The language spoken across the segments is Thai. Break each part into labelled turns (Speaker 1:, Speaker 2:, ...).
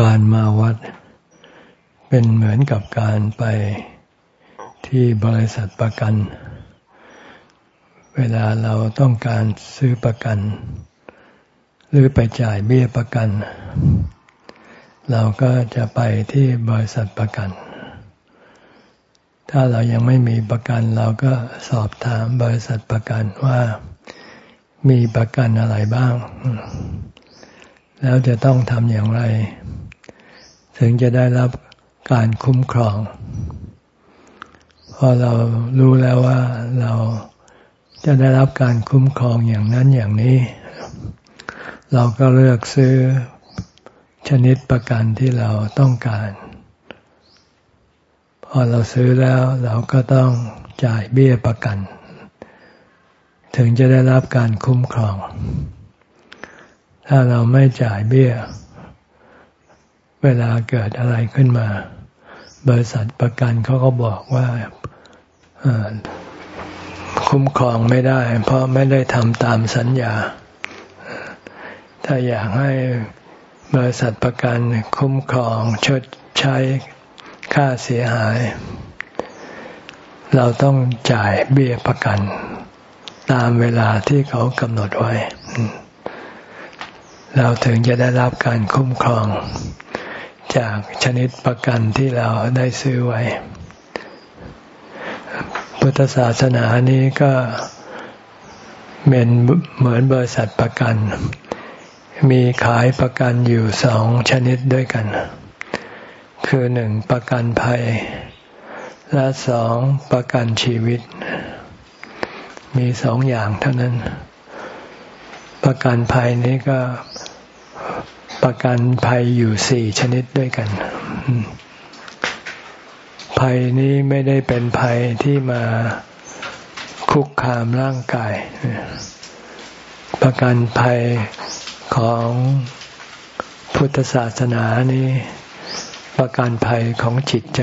Speaker 1: การมาวัด เป็นเหมือนกับการไปที่บริษัทประกัน เวลาเราต้องการซื้อประกัน หรือไปจ่ายเบี้ยประกัน เราก็จะไปที่บริษัทประกัน ถ้าเรายังไม่มีประกัน เราก็สอบถามบริษัทประกันว่ามีประกันอะไรบ้าง แล้วจะต้องทำอย่างไร ถึงจะได้รับการคุ้มครองพอเรารู้แล้วว่าเราจะได้รับการคุ้มครองอย่างนั้นอย่างนี้ เราก็เลือกซื้อชนิดประกันที่เราต้องการ พอเราซื้อแล้วเราก็ต้องจ่ายเบี้ยประกัน ถึงจะได้รับการคุ้มครอง ถ้าเราไม่จ่ายเบี้ย เวลาเกิดอะไรขึ้นมา บริษัทประกันเขาก็บอกว่าคุ้มครองไม่ได้ เพราะไม่ได้ทำตามสัญญา ถ้าอยากให้บริษัทประกันคุ้มครองชดใช้ค่าเสียหาย เราต้องจ่ายเบี้ยประกัน ตามเวลาที่เขากำหนดไว้ เราถึงจะได้รับการคุ้มครอง จากชนิดประกันที่เราได้ซื้อไว้ พุทธศาสนานี้ก็เป็นเหมือนบริษัทประกัน มีขายประกันอยู่สองชนิดด้วยกัน คือหนึ่งประกันภัย และสองประกันชีวิต มีสองอย่างเท่านั้น ประกันภัยนี้ก็ ประกันภัยอยู่สี่ชนิดด้วยกัน ภัยนี้ไม่ได้เป็นภัยที่มาคุกคามร่างกาย ประกันภัยของพุทธศาสนานี้ ประกันภัยของจิตใจ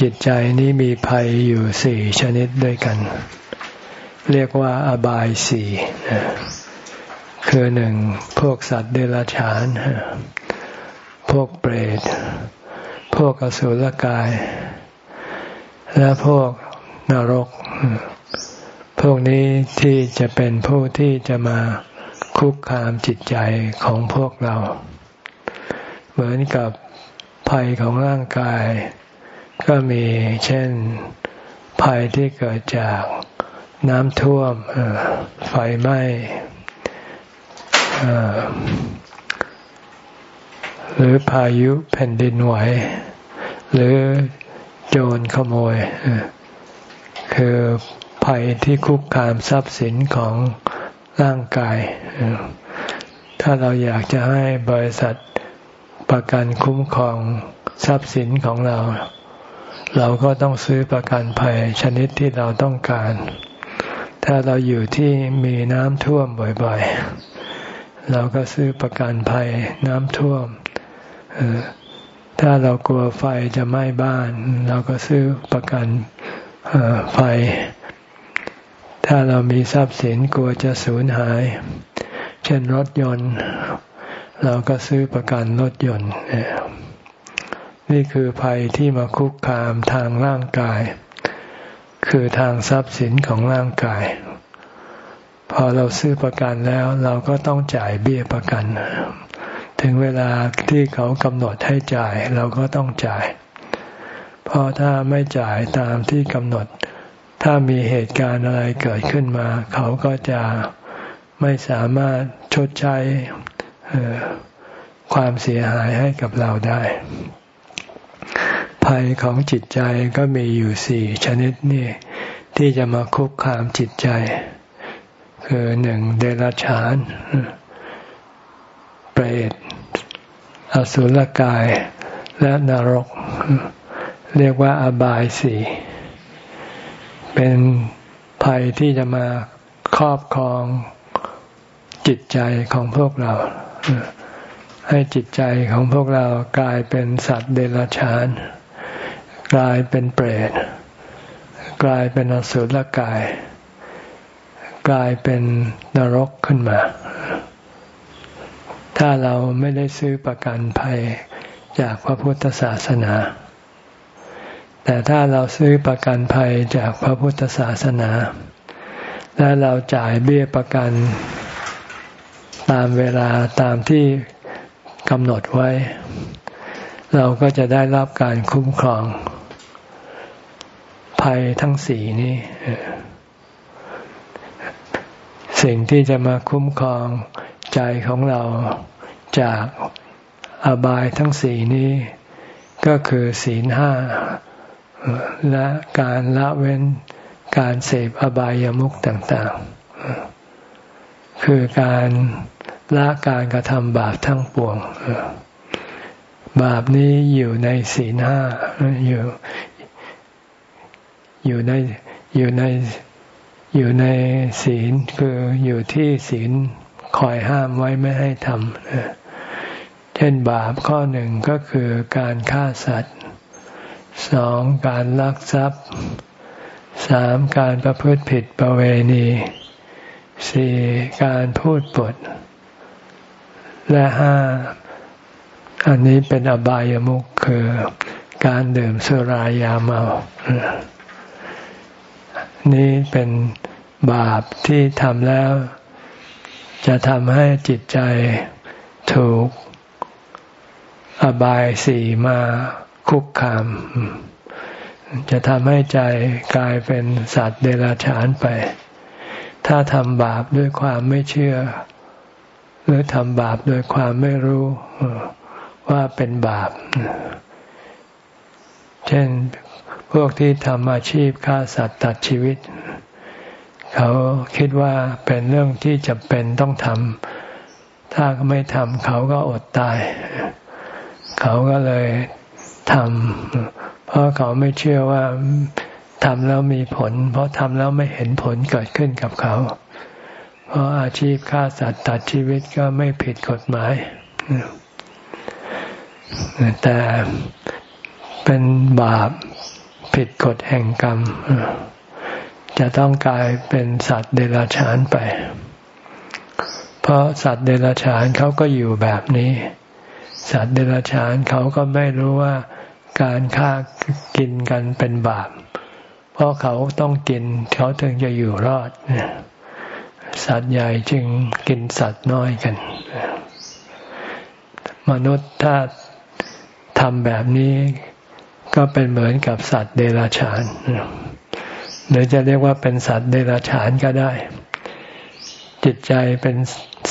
Speaker 1: จิตใจนี้มีภัยอยู่สี่ชนิดด้วยกัน เรียกว่าอบายสี่ คือหนึ่งพวกสัตว์เดรัจฉาน พวกเปรต พวกอสุรกาย และพวกนรก พวกนี้ที่จะเป็นผู้ที่จะมาคุกคามจิตใจของพวกเรา เหมือนกับภัยของร่างกาย ก็มีเช่นภัยที่เกิดจากน้ำท่วมไฟไหม้ หรือพายุแผ่นดินไหว หรือโจรขโมย คือภัยที่คุกคามทรัพย์สินของร่างกาย ถ้าเราอยากจะให้บริษัทประกันคุ้มครองทรัพย์สินของเรา เราก็ต้องซื้อประกันภัยชนิดที่เราต้องการ ถ้าเราอยู่ที่มีน้ำท่วมบ่อยๆ เราก็ซื้อประกันภัยน้ำท่วม ถ้าเรากลัวไฟจะไหม้บ้าน เราก็ซื้อประกันไฟ ถ้าเรามีทรัพย์สินกลัวจะสูญหาย เช่นรถยนต์ เราก็ซื้อประกันรถยนต์ นี่คือภัยที่มาคุกคามทางร่างกาย คือทางทรัพย์สินของร่างกาย พอเราซื้อประกันแล้วเราก็ต้องจ่ายเบี้ยประกัน ถึงเวลาที่เขากำหนดให้จ่ายเราก็ต้องจ่าย เพราะถ้าไม่จ่ายตามที่กำหนด ถ้ามีเหตุการณ์อะไรเกิดขึ้นมา เขาก็จะไม่สามารถชดใช้ความเสียหายให้กับเราได้ ภัยของจิตใจก็มีอยู่สี่ชนิดนี่ที่จะมาคุกคามจิตใจ คือหนึ่งเดรัจฉานเปรตอสุรกายและนรก เรียกว่าอบายสี่เป็นภัยที่จะมาครอบครองจิตใจของพวกเรา ให้จิตใจของพวกเรากลายเป็นสัตว์เดรัจฉาน กลายเป็นเปรต กลายเป็นอสุรกาย กลายเป็นนรกขึ้นมา ถ้าเราไม่ได้ซื้อประกันภัยจากพระพุทธศาสนา แต่ถ้าเราซื้อประกันภัยจากพระพุทธศาสนา และเราจ่ายเบี้ยประกันตามเวลาตามที่กำหนดไว้ เราก็จะได้รับการคุ้มครองภัยทั้งสี่นี้ สิ่งที่จะมาคุ้มครองใจของเราจากอบายทั้งสี่นี้ ก็คือศีลห้าและการละเว้นการเสพอบายามุขต่างๆ คือการละการกระทำบาปทั้งปวง บาปนี้อยู่ในศีลห้าอยู่อยู่ในอยู่ใน อยู่ในศีลคืออยู่ที่ศีลคอยห้ามไว้ไม่ให้ทำเช่นบาปข้อหนึ่งก็คือการฆ่าสัตว์สองการลักทรัพย์สามการประพฤติผิดประเวณีสี่การพูดปด และห้าอันนี้เป็นอบายามุขคือการดื่มสุรายาเมา นี่เป็น บาปที่ทำแล้ว จะทำให้จิตใจถูกอบายสี่มาคุกคาม จะทำให้ใจกลายเป็นสัตว์เดรัจฉานไป ถ้าทำบาปด้วยความไม่เชื่อ หรือทำบาปโดยความไม่รู้ว่าเป็นบาป เช่นพวกที่ทำอาชีพฆ่าสัตว์ตัดชีวิต เขาคิดว่าเป็นเรื่องที่จำเป็นต้องทำถ้าไม่ทำเขาก็อดตาย เขาก็เลยทำเพราะเขาไม่เชื่อว่าทำแล้วมีผล เพราะทำแล้วไม่เห็นผลเกิดขึ้นกับเขา เพราะอาชีพฆ่าสัตว์ตัดชีวิตก็ไม่ผิดกฎหมาย แต่เป็นบาปผิดกฎแห่งกรรม จะต้องกลายเป็นสัตว์เดรัจฉานไป เพราะสัตว์เดรัจฉานเขาก็อยู่แบบนี้ สัตว์เดรัจฉานเขาก็ไม่รู้ว่าการฆ่ากินกันเป็นบาป เพราะเขาต้องกินเขาถึงจะอยู่รอด สัตว์ใหญ่จึงกินสัตว์น้อยกัน มนุษย์ถ้าทำแบบนี้ก็เป็นเหมือนกับสัตว์เดรัจฉาน หรือจะเรียกว่าเป็นสัตว์เดรัจฉานก็ได้ จิตใจเป็น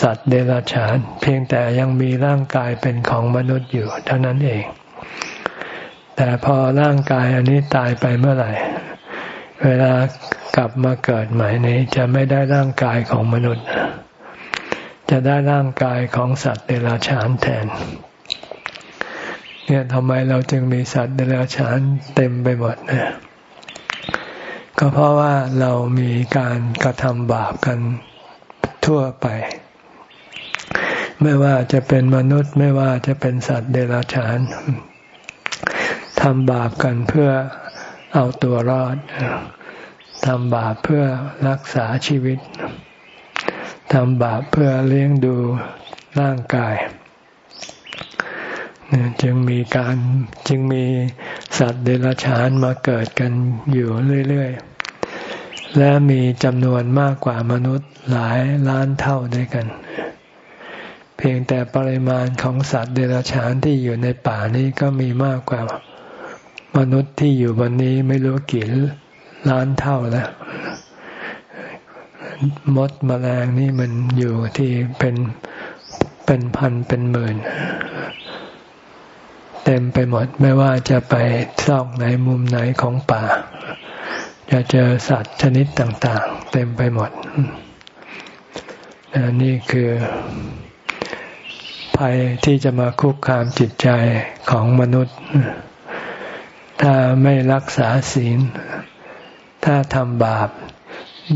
Speaker 1: สัตว์เดรัจฉาน เพียงแต่ยังมีร่างกายเป็นของมนุษย์อยู่เท่านั้นเอง แต่พอร่างกายอันนี้ตายไปเมื่อไหร่ เวลากลับมาเกิดใหม่นี้จะไม่ได้ร่างกายของมนุษย์ จะได้ร่างกายของสัตว์เดรัจฉานแทนเนี่ยทำไมเราจึงมีสัตว์เดรัจฉานเต็มไปหมดเนี่ย ก็เพราะว่าเรามีการกระทำบาปกันทั่วไป ไม่ว่าจะเป็นมนุษย์ไม่ว่าจะเป็นสัตว์เดรัจฉานทำบาปกันเพื่อเอาตัวรอดทำบาปเพื่อรักษาชีวิตทำบาปเพื่อเลี้ยงดูร่างกายจึงมีการจึงมีสัตว์เดรัจฉานมาเกิดกันอยู่เรื่อย ๆ และมีจำนวนมากกว่ามนุษย์หลายล้านเท่าด้วยกัน เพียงแต่ปริมาณของสัตว์เดรัจฉานที่อยู่ในป่านี้ก็มีมากกว่ามนุษย์ที่อยู่บนนี้ไม่รู้กี่ล้านเท่าแล้วมดมแมลงนี่มันอยู่ที่เป็นเป็นพันเป็นหมื่น เต็มไปหมดไม่ว่าจะไปซอกไหนมุมไหนของป่า จะเจอสัตว์ชนิดต่าง ๆ เต็มไปหมดนี่คือ ภัยที่จะมาคุกคามจิตใจของมนุษย์ ถ้าไม่รักษาศีล ถ้าทำบาป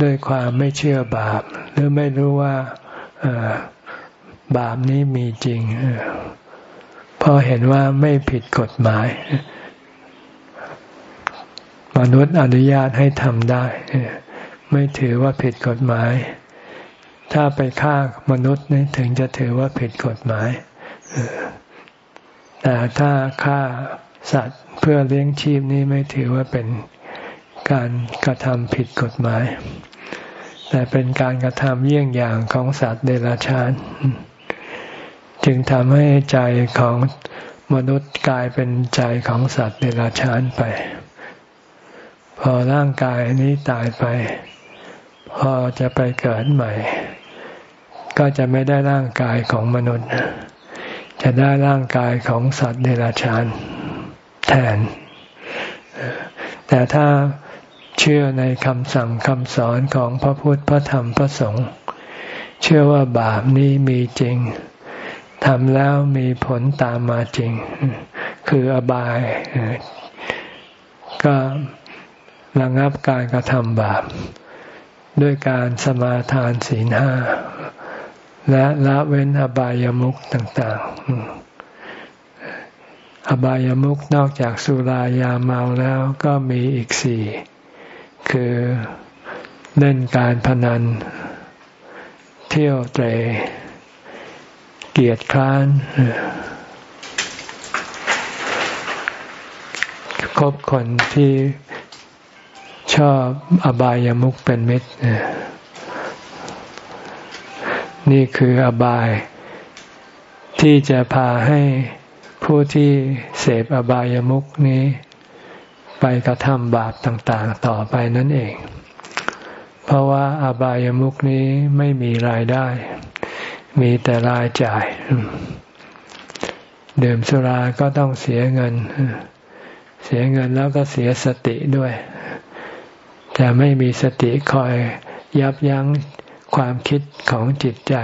Speaker 1: ด้วยความไม่เชื่อบาป หรือไม่รู้ว่าบาปนี้มีจริงเพอเห็นว่าไม่ผิดกฎหมาย มนุษย์อนุญาตให้ทำได้ ไม่ถือว่าผิดกฎหมาย ถ้าไปฆ่ามนุษย์นี่ถึงจะถือว่าผิดกฎหมาย แต่ถ้าฆ่าสัตว์เพื่อเลี้ยงชีพนี้ไม่ถือว่าเป็นการกระทำผิดกฎหมาย แต่เป็นการกระทำเยี่ยงอย่างของสัตว์เดรัจฉาน จึงทำให้ใจของมนุษย์กลายเป็นใจของสัตว์เดรัจฉานไป พอร่างกายนี้ตายไป พอจะไปเกิดใหม่ ก็จะไม่ได้ร่างกายของมนุษย์ จะได้ร่างกายของสัตว์เดรัจฉานแทน แต่ถ้าเชื่อในคำสั่งคำสอนของพระพุทธพระธรรมพระสงฆ์เชื่อว่าบาปนี้มีจริงทำแล้วมีผลตามมาจริง คืออบาย ก็ ระงับการกระทำบาป ด้วยการสมาทานศีลห้าและละเว้นอบายามุขต่างๆ อบายามุขนอกจากสุรายาเมาแล้วก็มีอีกสี่ คือเล่นการพนัน เที่ยวเตร เกียรติคร้าน คบคนที่ ชอบอบายามุขเป็นมิตร นี่คืออบาย ที่จะพาให้ผู้ที่เสพอบายามุขนี้ ไปกระทำบาปต่าง ๆ ต่อไปนั่นเอง เพราะว่าอบายามุขนี้ไม่มีรายได้ มีแต่รายจ่ายดื่มสุราก็ต้องเสียเงิน เสียเงินแล้วก็เสียสติด้วย จะไม่มีสติคอยยับยั้งความคิดของจิตใจ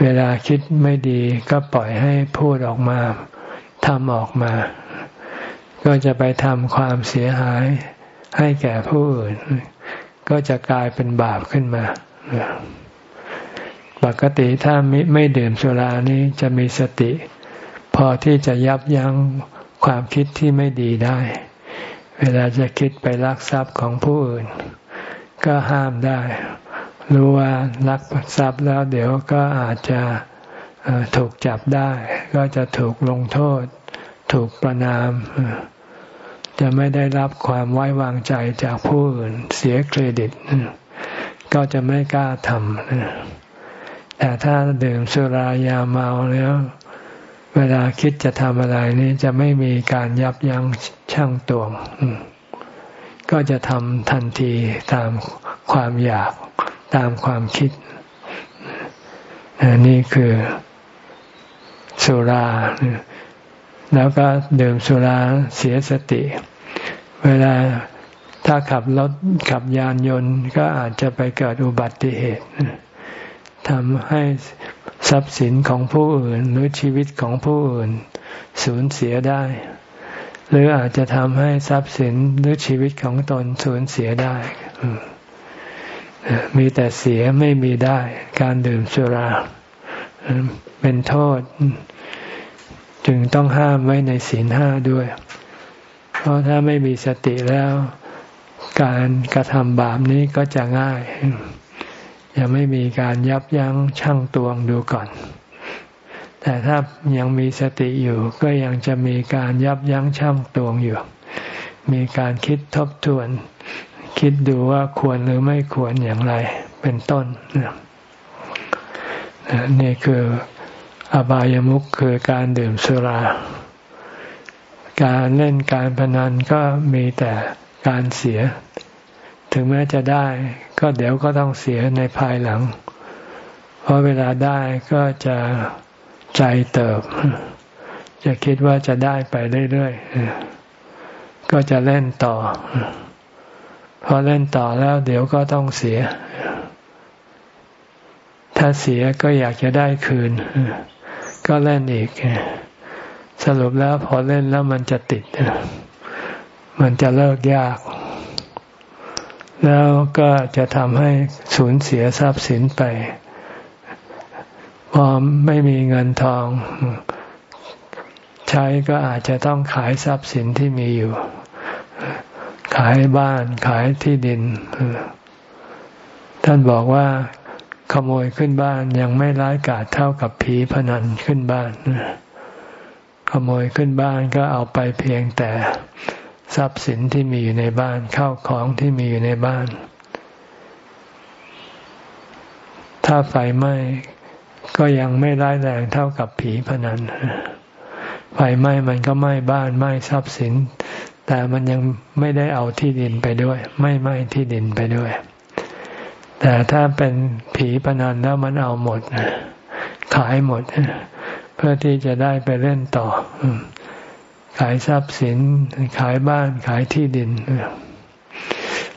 Speaker 1: เวลาคิดไม่ดีก็ปล่อยให้พูดออกมาทำออกมา ก็จะไปทำความเสียหายให้แก่ผู้อื่น ก็จะกลายเป็นบาปขึ้นมาปกติถ้าไม่ไม่ดื่มสุรานี้จะมีสติ พอที่จะยับยั้งความคิดที่ไม่ดีได้ เวลาจะคิดไปลักทรัพย์ของผู้อื่น ก็ห้ามได้ รู้ว่ารักทรัพย์แล้วเดี๋ยวก็อาจจะถูกจับได้ ก็จะถูกลงโทษ ถูกประนาม จะไม่ได้รับความไว้วางใจจากผู้อื่น เสียเครดิต ก็จะไม่กล้าทำแต่ถ้าดื่มสุรายาเมาแล้ว เวลาคิดจะทำอะไรนี่จะไม่มีการยับยั้งชั่งตวง ก็จะทำทันทีตามความอยากตามความคิด นี่คือสุรา แล้วก็ดื่มสุราเสียสติ เวลาถ้าขับรถขับยานยนต์ก็อาจจะไปเกิดอุบัติเหตุทำให้ ทรัพย์สินของผู้อื่นหรือชีวิตของผู้อื่น สูญเสียได้ หรืออาจจะทำให้ทรัพย์สินหรือชีวิตของตนสูญเสียได้ มีแต่เสียไม่มีได้ การดื่มสุราเป็นโทษ จึงต้องห้ามไว้ในศีลห้าด้วย เพราะถ้าไม่มีสติแล้ว การกระทำบาปนี้ก็จะง่าย ยังไม่มีการยับยั้งชั่งตวงดูก่อน แต่ถ้ายังมีสติอยู่ก็ยังจะมีการยับยั้งชั่งตวงอยู่ มีการคิดทบทวน คิดดูว่าควรหรือไม่ควรอย่างไรเป็นต้นนี่คืออบายามุขคือการดื่มสุรา การเล่นการพนันก็มีแต่การเสีย ถึงแม้จะได้ ก็เดี๋ยวก็ต้องเสียในภายหลัง เพราะเวลาได้ก็จะใจเติบ จะคิดว่าจะได้ไปเรื่อยๆ ก็จะเล่นต่อ พอเล่นต่อแล้วเดี๋ยวก็ต้องเสีย ถ้าเสียก็อยากจะได้คืน ก็เล่นอีก สรุปแล้วพอเล่นแล้วมันจะติด มันจะเลิกยาก แล้วก็จะทำให้สูญเสียทรัพย์สินไป พอไม่มีเงินทอง ใช้ก็อาจจะต้องขายทรัพย์สินที่มีอยู่ ขายบ้านขายที่ดิน ท่านบอกว่าขโมยขึ้นบ้านยังไม่ร้ายกาจเท่ากับผีพนันขึ้นบ้าน ขโมยขึ้นบ้านก็เอาไปเพียงแต่ ทรัพย์สินที่มีอยู่ในบ้านเข้าของที่มีอยู่ในบ้าน ถ้าไฟไหม้ก็ยังไม่ร้ายแรงเท่ากับผีพนันไฟไหม้มันก็ไหม้บ้านไหม้ทรัพย์สิน แต่มันยังไม่ได้เอาที่ดินไปด้วย ไม่ไหม้ที่ดินไปด้วย แต่ถ้าเป็นผีพนันแล้วมันเอาหมดขายหมด เพื่อที่จะได้ไปเล่นต่อ ขายทรัพย์สิน ขายบ้านขายที่ดิน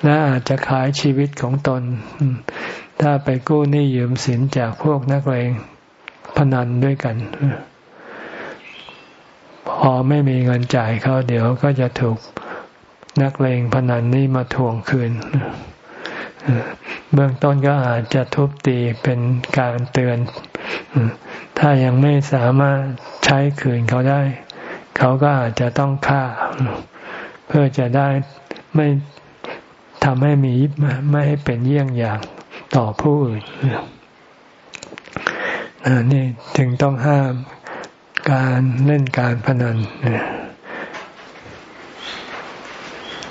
Speaker 1: และอาจจะขายชีวิตของตน ถ้าไปกู้หนี้ยืมสินจากพวกนักเลงพนันด้วยกัน พอไม่มีเงินจ่ายเขาเดี๋ยวก็จะถูกนักเลงพนันนี้มาทวงคืน เบื้องต้นก็อาจจะทุบตีเป็นการเตือน ถ้ายังไม่สามารถใช้คืนเขาได้ เขาก็อาจจะต้องฆ่า เพื่อจะได้ไม่ทำให้มีไม่ให้เป็นเยี่ยงอย่างต่อผู้อื่นนี่ถึงต้องห้ามการเล่นการพนัน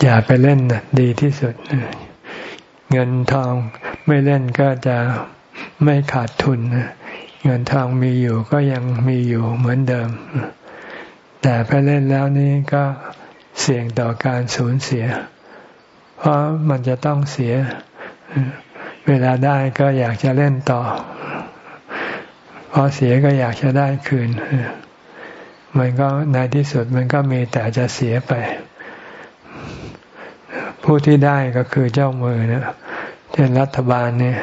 Speaker 1: อย่าไปเล่นนะดีที่สุด เงินทองไม่เล่นก็จะไม่ขาดทุน เงินทองมีอยู่ก็ยังมีอยู่เหมือนเดิม แต่ไปเล่นแล้วนี่ก็เสี่ยงต่อการสูญเสีย เพราะมันจะต้องเสีย เวลาได้ก็อยากจะเล่นต่อ พอเสียก็อยากจะได้คืน มันก็ในที่สุดมันก็มีแต่จะเสียไป ผู้ที่ได้ก็คือเจ้ามือนะเช่นรัฐบาลเนี่ย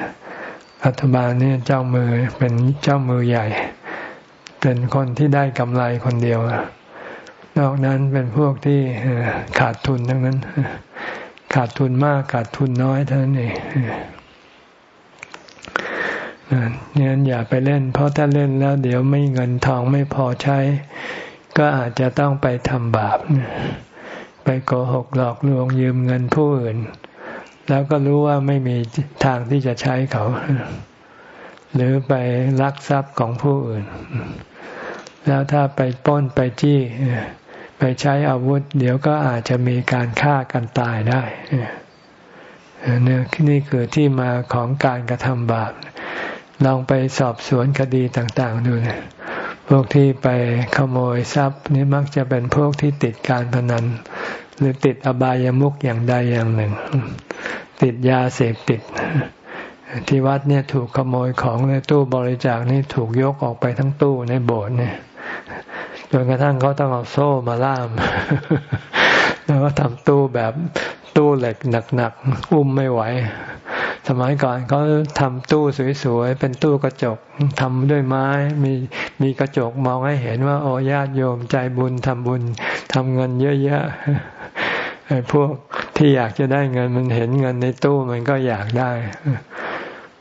Speaker 1: รัฐบาลเนี่ยเจ้ามือเป็นเจ้ามือใหญ่ เป็นคนที่ได้กำไรคนเดียว นอกนั้นเป็นพวกที่ขาดทุนทั้งนั้น ขาดทุนมากขาดทุนน้อยเท่านั้นเองนี่ยอย่าไปเล่น เพราะถ้าเล่นแล้ว เดี๋ยวไม่เงินทองไม่พอใช้ ก็อาจจะต้องไปทำบาป ไปโกหกหลอกลวงยืมเงินผู้อื่น แล้วก็รู้ว่าไม่มีทางที่จะใช้เขา หรือไปลักทรัพย์ของผู้อื่น แล้วถ้าไปป้นไปจี้ ไปใช้อาวุธ เดี๋ยวก็อาจจะมีการฆ่ากันตายได้เนี่ยนี่คือที่มาของการกระทำบาป ลองไปสอบสวนคดีต่าง ๆ ดูนะพวกที่ไปขโมยทรัพย์นี่มักจะเป็นพวกที่ติดการพนัน หรือติดอบายามุขอย่างใดอย่างหนึ่ง ติดยาเสพติด ที่วัดเนี่ยถูกขโมยของในตู้บริจาคนี่ถูกยกออกไปทั้งตู้ในโบสถ์เนี่ย จนกระทั่งเขาต้องเอาโซ่มาล่าม แล้วก็ทำตู้แบบตู้เหล็กหนักๆอุ้มไม่ไหว สมัยก่อนเขาทำตู้สวยๆเป็นตู้กระจกทำด้วยไม้มีมีกระจกมองให้เห็นว่าโอ้ญาติโยมใจบุญทำบุญทำเงินเยอะๆไอ้พวกที่อยากจะได้เงินมันเห็นเงินในตู้มันก็อยากได้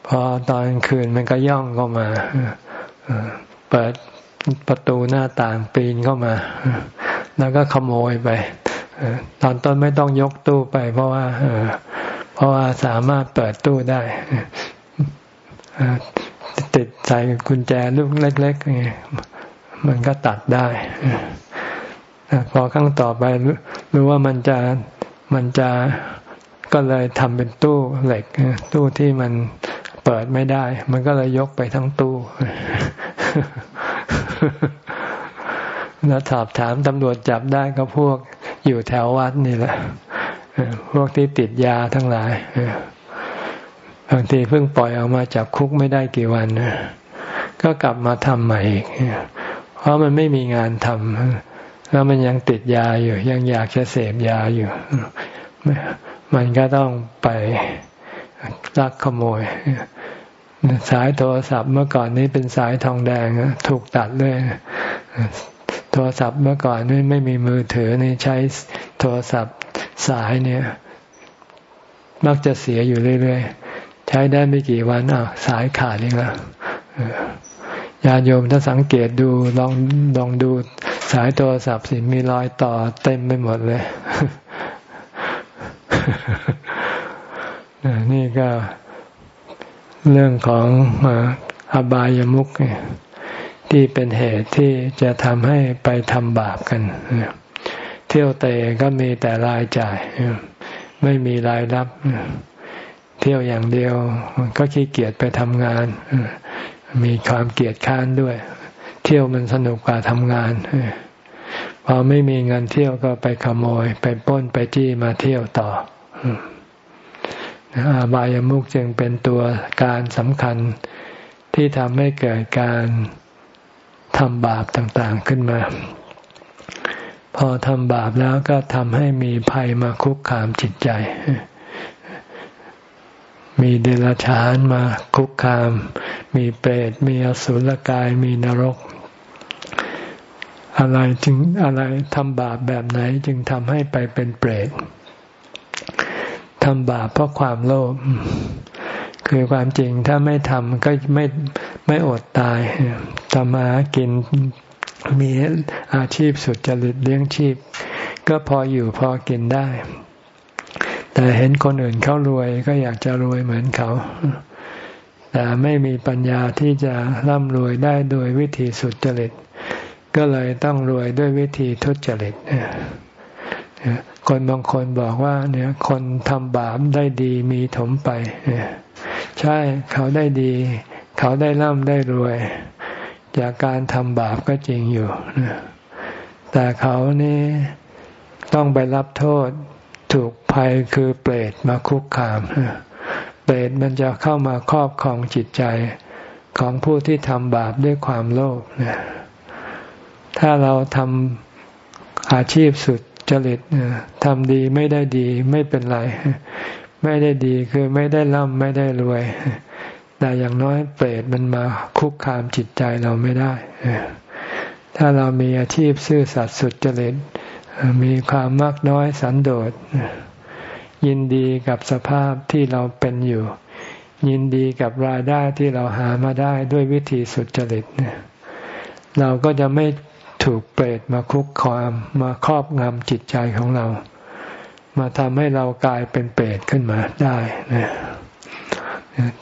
Speaker 1: พอตอนคืนมันก็ย่องเข้ามาเปิด ประตูหน้าต่างปีนเข้ามา แล้วก็ขโมยไปตอนต้นไม่ต้องยกตู้ไป เพราะว่าเพราะว่าสามารถเปิดตู้ได้ติดใส่กุญแจลูกเล็กๆมันก็ตัดได้พอครั้งต่อไปรู้ว่ามันจะมันจะก็เลยทำเป็นตู้เหล็กตู้ที่มันเปิดไม่ได้ มันก็เลยยกไปทั้งตู้ แล้วถามถามตำรวจจับได้ก็พวกอยู่แถววัดนี่แหละพวกที่ติดยาทั้งหลายบางทีเพิ่งปล่อยออกมาจากคุกไม่ได้กี่วันก็กลับมาทำใหม่อีกเพราะมันไม่มีงานทำแล้วมันยังติดยาอยู่ ยังอยากจะเสพยาอยู่มันก็ต้องไปลักขโมย สายโทรศัพท์เมื่อก่อนนี้เป็นสายทองแดงถูกตัดเลยโทรศัพท์เมื่อก่อนนี่ไม่มีมือถือนี่ใช้โทรศัพท์สายเนี่ย มักจะเสียอยู่เรื่อยๆ ใช้ได้ไม่กี่วันอะสายขาดอีกแล้วญาโยมถ้าสังเกตดูลองลองดูสายโทรศัพท์สิมีรอยต่อเต็มไปหมดเลย นี่ก็ เรื่องของอบายามุขที่เป็นเหตุที่จะทำให้ไปทำบาปกัน เที่ยวเตะก็มีแต่รายจ่าย ไม่มีรายรับ เที่ยวอย่างเดียวก็ขี้เกียจไปทำงาน มีความเกียจค้านด้วย เที่ยวมันสนุกกว่าทำงานพอไม่มีเงินเที่ยวก็ไปขโมย ไปป้นไปจี้มาเที่ยวต่อ อบายามุกจึงเป็นตัวการสำคัญที่ทำให้เกิดการทำบาปต่างๆขึ้นมา พอทำบาปแล้วก็ทำให้มีภัยมาคุกคามจิตใจ มีเดรัจฉานมาคุกคาม มีเปรตมีอสุรกายมีนรก อะไรจึงอะไรทำบาปแบบไหนจึงทำให้ไปเป็นเปรตำบาปเพราะความโลภคือความจริงถ้าไม่ทำก็ไม่ไม่อดตายทำมากินมีอาชีพสุดจริตเลี้ยงชีพ ก็พออยู่พอกินได้ แต่เห็นคนอื่นเขารวยก็อยากจะรวยเหมือนเขา แต่ไม่มีปัญญาที่จะร่ำรวยได้โดยวิธีสุดจริต ก็เลยต้องรวยด้วยวิธีทุจริต คนบางคนบอกว่า เนี่ย คนทำบาปได้ดีมีถมไปใช่เขาได้ดี เขาได้ร่ำได้รวย จากการทำบาปก็จริงอยู่แต่เขานี่ต้องไปรับโทษถูกภัยคือเปรตมาคุกคามเปรตมันจะเข้ามาครอบครองจิตใจของผู้ที่ทำบาปด้วยความโลภถ้าเราทำอาชีพสุด จริตทำดีไม่ได้ดีไม่เป็นไร ไม่ได้ดีคือไม่ได้ร่ำไม่ได้รวย แต่อย่างน้อยเปรตมันมาคุกคามจิตใจเราไม่ได้ ถ้าเรามีอาชีพซื่อสัตย์สุดจริต มีความมากน้อยสันโดษ ยินดีกับสภาพที่เราเป็นอยู่ ยินดีกับรายได้ที่เราหามาได้ด้วยวิธีสุดจริตเราก็จะไม่ ถูกเปรตมาคุกคามมาครอบงำจิตใจของเรา มาทำให้เรากลายเป็นเปรตขึ้นมาได้นะ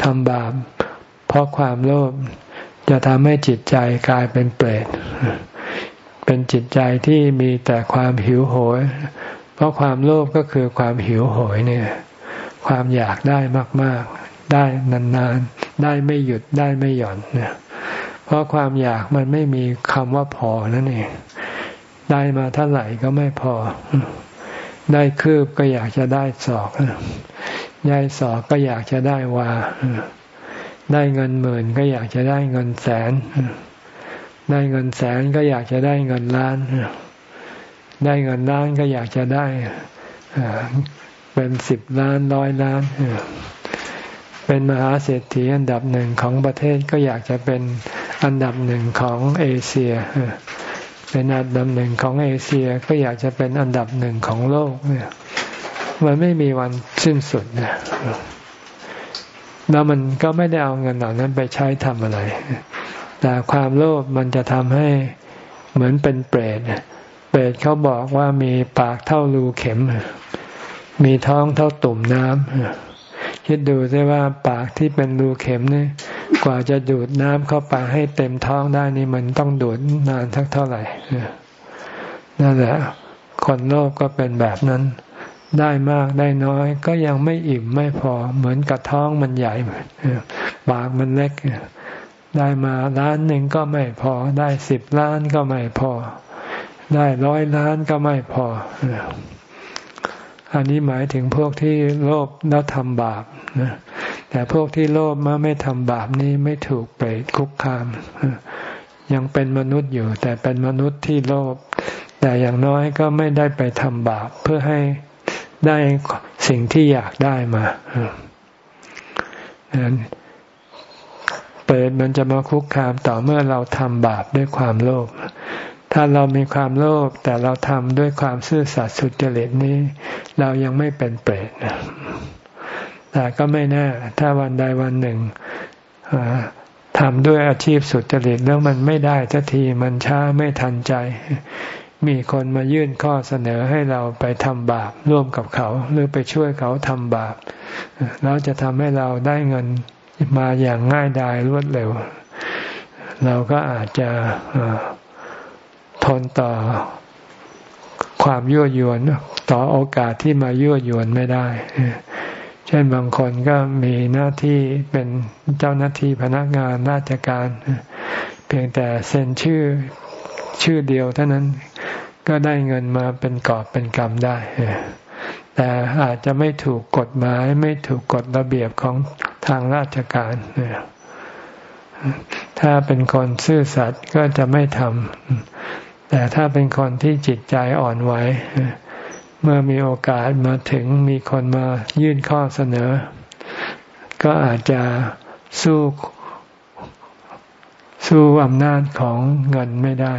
Speaker 1: ทำบาปเพราะความโลภจะทำให้จิตใจกลายเป็นเปรต เป็นจิตใจที่มีแต่ความหิวโหย เพราะความโลภก็คือความหิวโหยเนี่ย ความอยากได้มาก ๆ ได้นานๆ ได้ไม่หยุดได้ไม่หย่อนเนี่ย เพราะความอยากมันไม่มีคำว่าพอนั่นเองได้มาเท่าไหร่ก็ไม่พอ ได้คืบก็อยากจะได้ศอกได้ศอกก็อยากจะได้วาได้เงินหมื่นก็อยากจะได้เงินแสน ได้เงินแสนก็อยากจะได้เงินล้าน ได้เงินล้านก็อยากจะได้เป็นสิบล้านร้อยล้านเป็นมหาเศรษฐีอันดับหนึ่งของประเทศก็อยากจะเป็น อันดับหนึ่งของเอเชีย เป็นอันดับหนึ่งของเอเชียก็อยากจะเป็นอันดับหนึ่งของโลกเนี่ยมันไม่มีวันสิ้นสุดนะแล้วมันก็ไม่ได้เอาเงินเหล่านั้นไปใช้ทำอะไร แต่ความโลภมันจะทำให้เหมือนเป็นเปรตเปรตเขาบอกว่ามีปากเท่ารูเข็ม มีท้องเท่าตุ่มน้ำคิดดูซิว่าปากที่เป็นรูเข็มนี่ กว่าจะดูดน้ำเข้าไปให้เต็มท้องได้นี่มันต้องดูดนานสักเท่าไหร่นั่นแหละ คนโลภก็เป็นแบบนั้น ได้มากได้น้อย ก็ยังไม่อิ่มไม่พอ เหมือนกับท้องมันใหญ่ปากมันเล็ก ได้มาล้านหนึ่งก็ไม่พอ ได้สิบล้านก็ไม่พอ ได้ร้อยล้านก็ไม่พอ อันนี้หมายถึงพวกที่โลภแล้วทำบาปนะ แต่พวกที่โลภมาไม่ทำบาปนี้ไม่ถูกเปรตคุกคาม ยังเป็นมนุษย์อยู่ แต่เป็นมนุษย์ที่โลภแต่อย่างน้อยก็ไม่ได้ไปทำบาปเพื่อให้ได้สิ่งที่อยากได้มาเปรตมันจะมาคุกคามต่อเมื่อเราทำบาปด้วยความโลภถ้าเรามีความโลภแต่เราทำด้วยความซื่อสัตย์สุจริตนี้ เรายังไม่เป็นเปรต แต่ก็ไม่แน่ ถ้าวันใดวันหนึ่งทำด้วยอาชีพสุจริตแล้วมันไม่ได้ทันทีมันช้าไม่ทันใจ มีคนมายื่นข้อเสนอให้เราไปทำบาปร่วมกับเขา หรือไปช่วยเขาทำบาปแล้วจะทำให้เราได้เงินมาอย่างง่ายดายรวดเร็ว เราก็อาจจะทนต่อความยั่วยวน ต่อโอกาสที่มายั่วยวนไม่ได้ เช่นบางคนก็มีหน้าที่เป็นเจ้าหน้าที่พนักงานราชการ เพียงแต่เซ็นชื่อชื่อเดียวเท่านั้นก็ได้เงินมาเป็นกอบเป็นกรรมได้ แต่อาจจะไม่ถูกกฎหมายไม่ถูกกฎระเบียบของทางราชการ ถ้าเป็นคนซื่อสัตย์ก็จะไม่ทำแต่ถ้าเป็นคนที่จิตใจอ่อนไหว เมื่อมีโอกาสมาถึงมีคนมายื่นข้อเสนอ ก็อาจจะสู้สู้อำนาจของเงินไม่ได้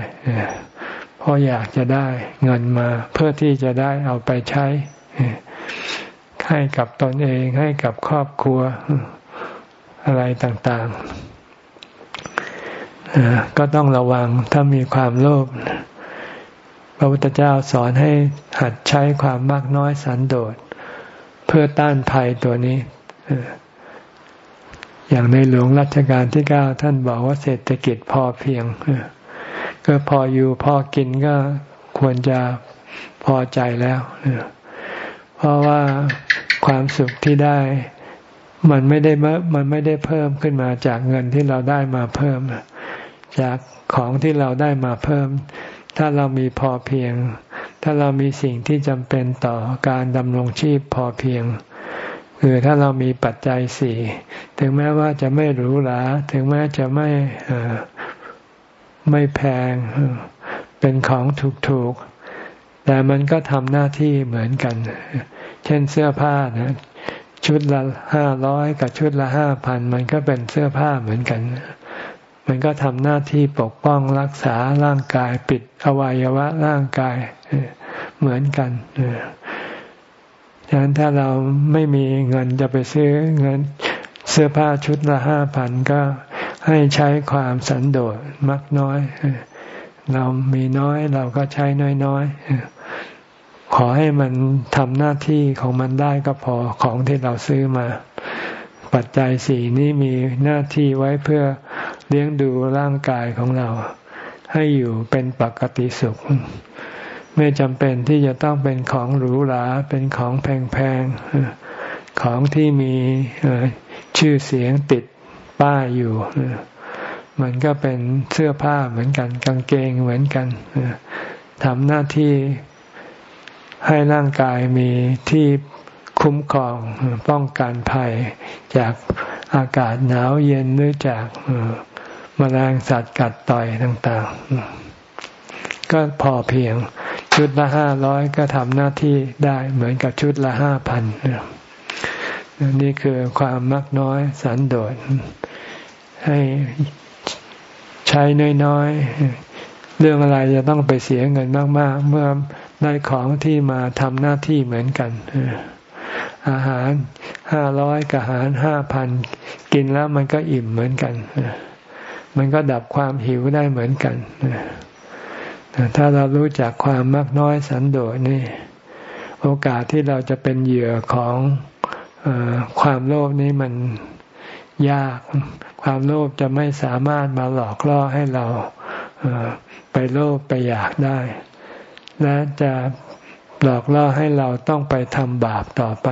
Speaker 1: เพราะอยากจะได้เงินมาเพื่อที่จะได้เอาไปใช้ ให้กับตนเองให้กับครอบครัวอะไรต่างๆก็ต้องระวังถ้ามีความโลภ พระพุทธเจ้าสอนให้หัดใช้ความมากน้อยสันโดษ เพื่อต้านภัยตัวนี้อย่างในหลวงรัชกาลที่เก้าท่านบอกว่าเศรษฐกิจพอเพียงก็พออยู่พอกินก็ควรจะพอใจแล้วเพราะว่าความสุขที่ได้ มันไม่ได้มันไม่ได้เพิ่มขึ้นมาจากเงินที่เราได้มาเพิ่ม จากของที่เราได้มาเพิ่ม ถ้าเรามีพอเพียง ถ้าเรามีสิ่งที่จำเป็นต่อการดำรงชีพพอเพียง คือถ้าเรามีปัจจัยสี่ถึงแม้ว่าจะไม่หรูหราถึงแม้จะไม่ไม่แพงเป็นของถูกๆ แต่มันก็ทำหน้าที่เหมือนกัน เช่นเสื้อผ้านะชุดละห้าร้อยกับชุดละห้าพันมันก็เป็นเสื้อผ้าเหมือนกัน มันก็ทำหน้าที่ปกป้องรักษาร่างกายปิดอวัยวะร่างกายเหมือนกันดังนั้นถ้าเราไม่มีเงินจะไปซื้อเงินเสื้อผ้าชุดละห้าพันก็ให้ใช้ความสันโดษมักน้อย เรามีน้อยเราก็ใช้น้อยๆ ขอให้มันทำหน้าที่ของมันได้ก็พอของที่เราซื้อมา ปัจจัยสี่นี้มีหน้าที่ไว้เพื่อ เลี้ยงดูร่างกายของเรา ให้อยู่เป็นปกติสุข ไม่จำเป็นที่จะต้องเป็นของหรูหราเป็นของแพงๆของที่มีชื่อเสียงติดป้ายอยู่มันก็เป็นเสื้อผ้าเหมือนกัน กางเกงเหมือนกันทำหน้าที่ให้ร่างกายมีที่คุ้มครองป้องกันภัยจากอากาศหนาวเย็นหรือจาก มแมลงสัตว์กัดต่อยต่าง ๆ ก็พอเพียง ชุดละห้าร้อยก็ทำหน้าที่ได้เหมือนกับชุดละห้าพันนี่คือความมักน้อยสันโดษให้ใช้น้อยๆ เรื่องอะไรจะต้องไปเสียเงินมาก ๆ เมื่อได้ของที่มาทำหน้าที่เหมือนกันอาหารห้าร้อยกับอาหารห้าพันกินแล้วมันก็อิ่มเหมือนกัน มันก็ดับความหิวได้เหมือนกันถ้าเรารู้จักความมากน้อยสันโดษนี่ โอกาสที่เราจะเป็นเหยื่อของอความโลภนี้มันยาก ความโลภจะไม่สามารถมาหลอกล่อให้เราไปโลภไปอยากได้ และจะหลอกล่อให้เราต้องไปทำบาปต่อไป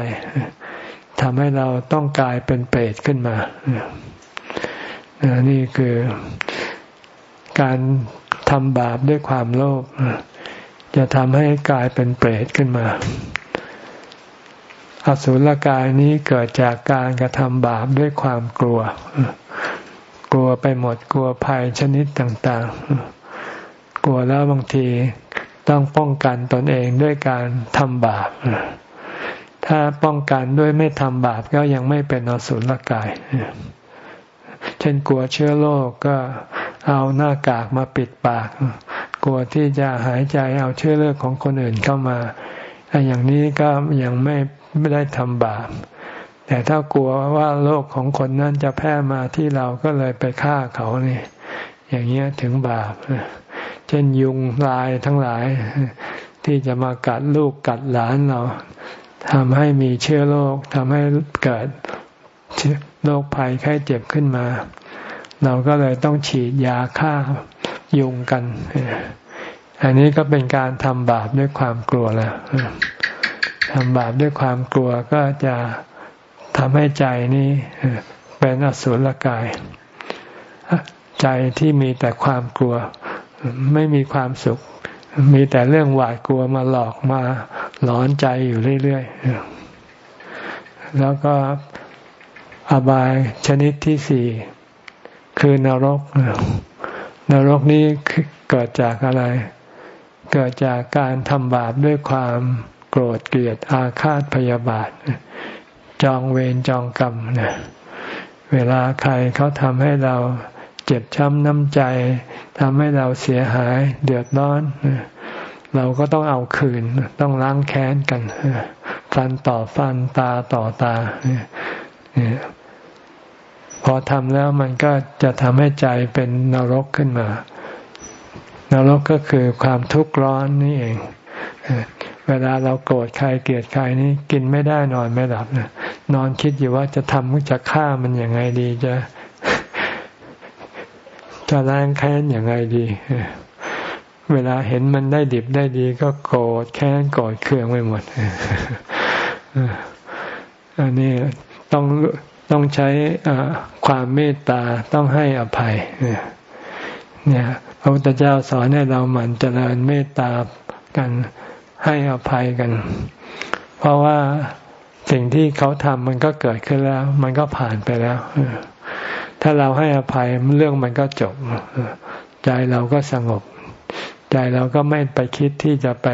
Speaker 1: ทำให้เราต้องกลายเป็นเปรตขึ้นมา นี่คือการทำบาปด้วยความโลภจะทำให้กลายเป็นเปรตขึ้นมา อสุรกายนี้เกิดจากการกระทำบาปด้วยความกลัว กลัวไปหมดกลัวภัยชนิดต่างๆ กลัวแล้วบางทีต้องป้องกันตนเองด้วยการทำบาป ถ้าป้องกันด้วยไม่ทำบาปก็ยังไม่เป็นอสุรกาย เช่นกลัวเชื้อโรคกก็เอาหน้ากากมาปิดปาก กลัวที่จะหายใจเอาเชื้อโรคของคนอื่นเข้ามาอย่างนี้ก็ยังไม่ไม่ได้ทำบาป แต่ถ้ากลัวว่าโรคของคนนั้นจะแพร่มาที่เราก็เลยไปฆ่าเขาเนี่ยอย่างเงี้ยถึงบาป เช่นยุงลายทั้งหลาย ที่จะมากัดลูกกัดหลานเราทำให้มีเชื้อโรคทำให้เกิด โรคภัยไข้เจ็บขึ้นมา เราก็เลยต้องฉีดยาฆ่ายุงกัน อันนี้ก็เป็นการทำบาปด้วยความกลัวแล้วทำบาปด้วยความกลัวก็จะทำให้ใจนี้เป็นอสุรกาย ใจที่มีแต่ความกลัว ไม่มีความสุข มีแต่เรื่องหวาดกลัวมาหลอกมาหลอนใจอยู่เรื่อยๆแล้วก็ อบายชนิดที่สี่คือนรก นรกนี้เกิดจากอะไร เกิดจากการทำบาปด้วยความโกรธเกลียดอาฆาตพยาบาท จองเวรจองกรรมนะเวลาใครเขาทำให้เราเจ็บช้ำน้ำใจทำให้เราเสียหายเดือดร้อน เราก็ต้องเอาคืนต้องล้างแค้นกัน ฟันต่อฟันตาต่อตา พอทำแล้วมันก็จะทำให้ใจเป็นนรกขึ้นมา นรกก็คือความทุกข์ร้อนนี่เอง เวลาเราโกรธใครเกลียดใครนี่กินไม่ได้นอนไม่หลับนะนอนคิดอยู่ว่าจะทำจะฆ่ามันยังไงดีจะจะล้างแค้นยังไงดีเวลาเห็นมันได้ดิบได้ดีก็โกรธแค้นโกรธเคืองไปหมดอันนี้ต้อง ต้องใช้ความเมตตาต้องให้อภัยเนี่ยพระพุทธเจ้าสอนให้เราหมั่นเจริญเมตตากันให้อภัยกัน เพราะว่าสิ่งที่เขาทำมันก็เกิดขึ้นแล้ว มันก็ผ่านไปแล้วถ้าเราให้อภัยเรื่องมันก็จบใจเราก็สงบ ใจเราก็ไม่ไปคิดที่จะไป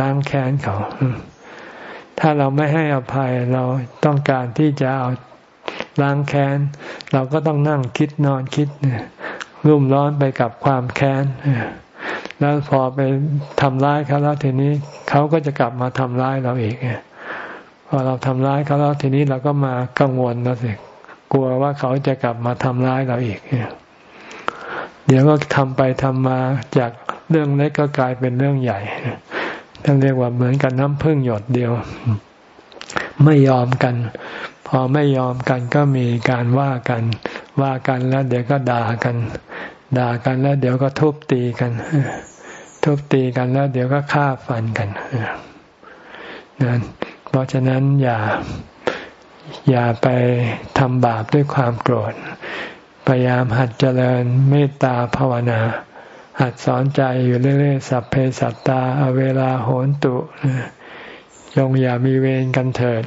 Speaker 1: ล้างแค้นเขา ถ้าเราไม่ให้อภัยเราต้องการที่จะเอา ล้างแค้น เราก็ต้องนั่งคิดนอนคิดรุ่มร้อนไปกับความแค้นแล้วพอไปทำร้ายเขาแล้วทีนี้เขาก็จะกลับมาทำร้ายเราอีกพอเราทำร้ายเขาแล้วทีนี้เราก็มากังวลนะสิกลัวว่าเขาจะกลับมาทำร้ายเราอีกเดี๋ยวก็ทำไปทำมาจากเรื่องเล็กก็กลายเป็นเรื่องใหญ่ท่านเรียกว่าเหมือนกันน้ำพึ่งหยดเดียว ไม่ยอมกัน พอไม่ยอมกันก็มีการว่ากัน ว่ากันแล้วเดี๋ยวก็ด่ากัน ด่ากันแล้วเดี๋ยวก็ทุบตีกัน ทุบตีกันแล้วเดี๋ยวก็ฆ่าฟันกันนั่นเพราะฉะนั้นอย่าอย่าไปทำบาปด้วยความโกรธ พยายามหัดเจริญเมตตาภาวนา หัดสอนใจอยู่เรื่อยๆ สัพเพสัตตาเวลาโหนตุยงอย่ามีเวรกันเถิด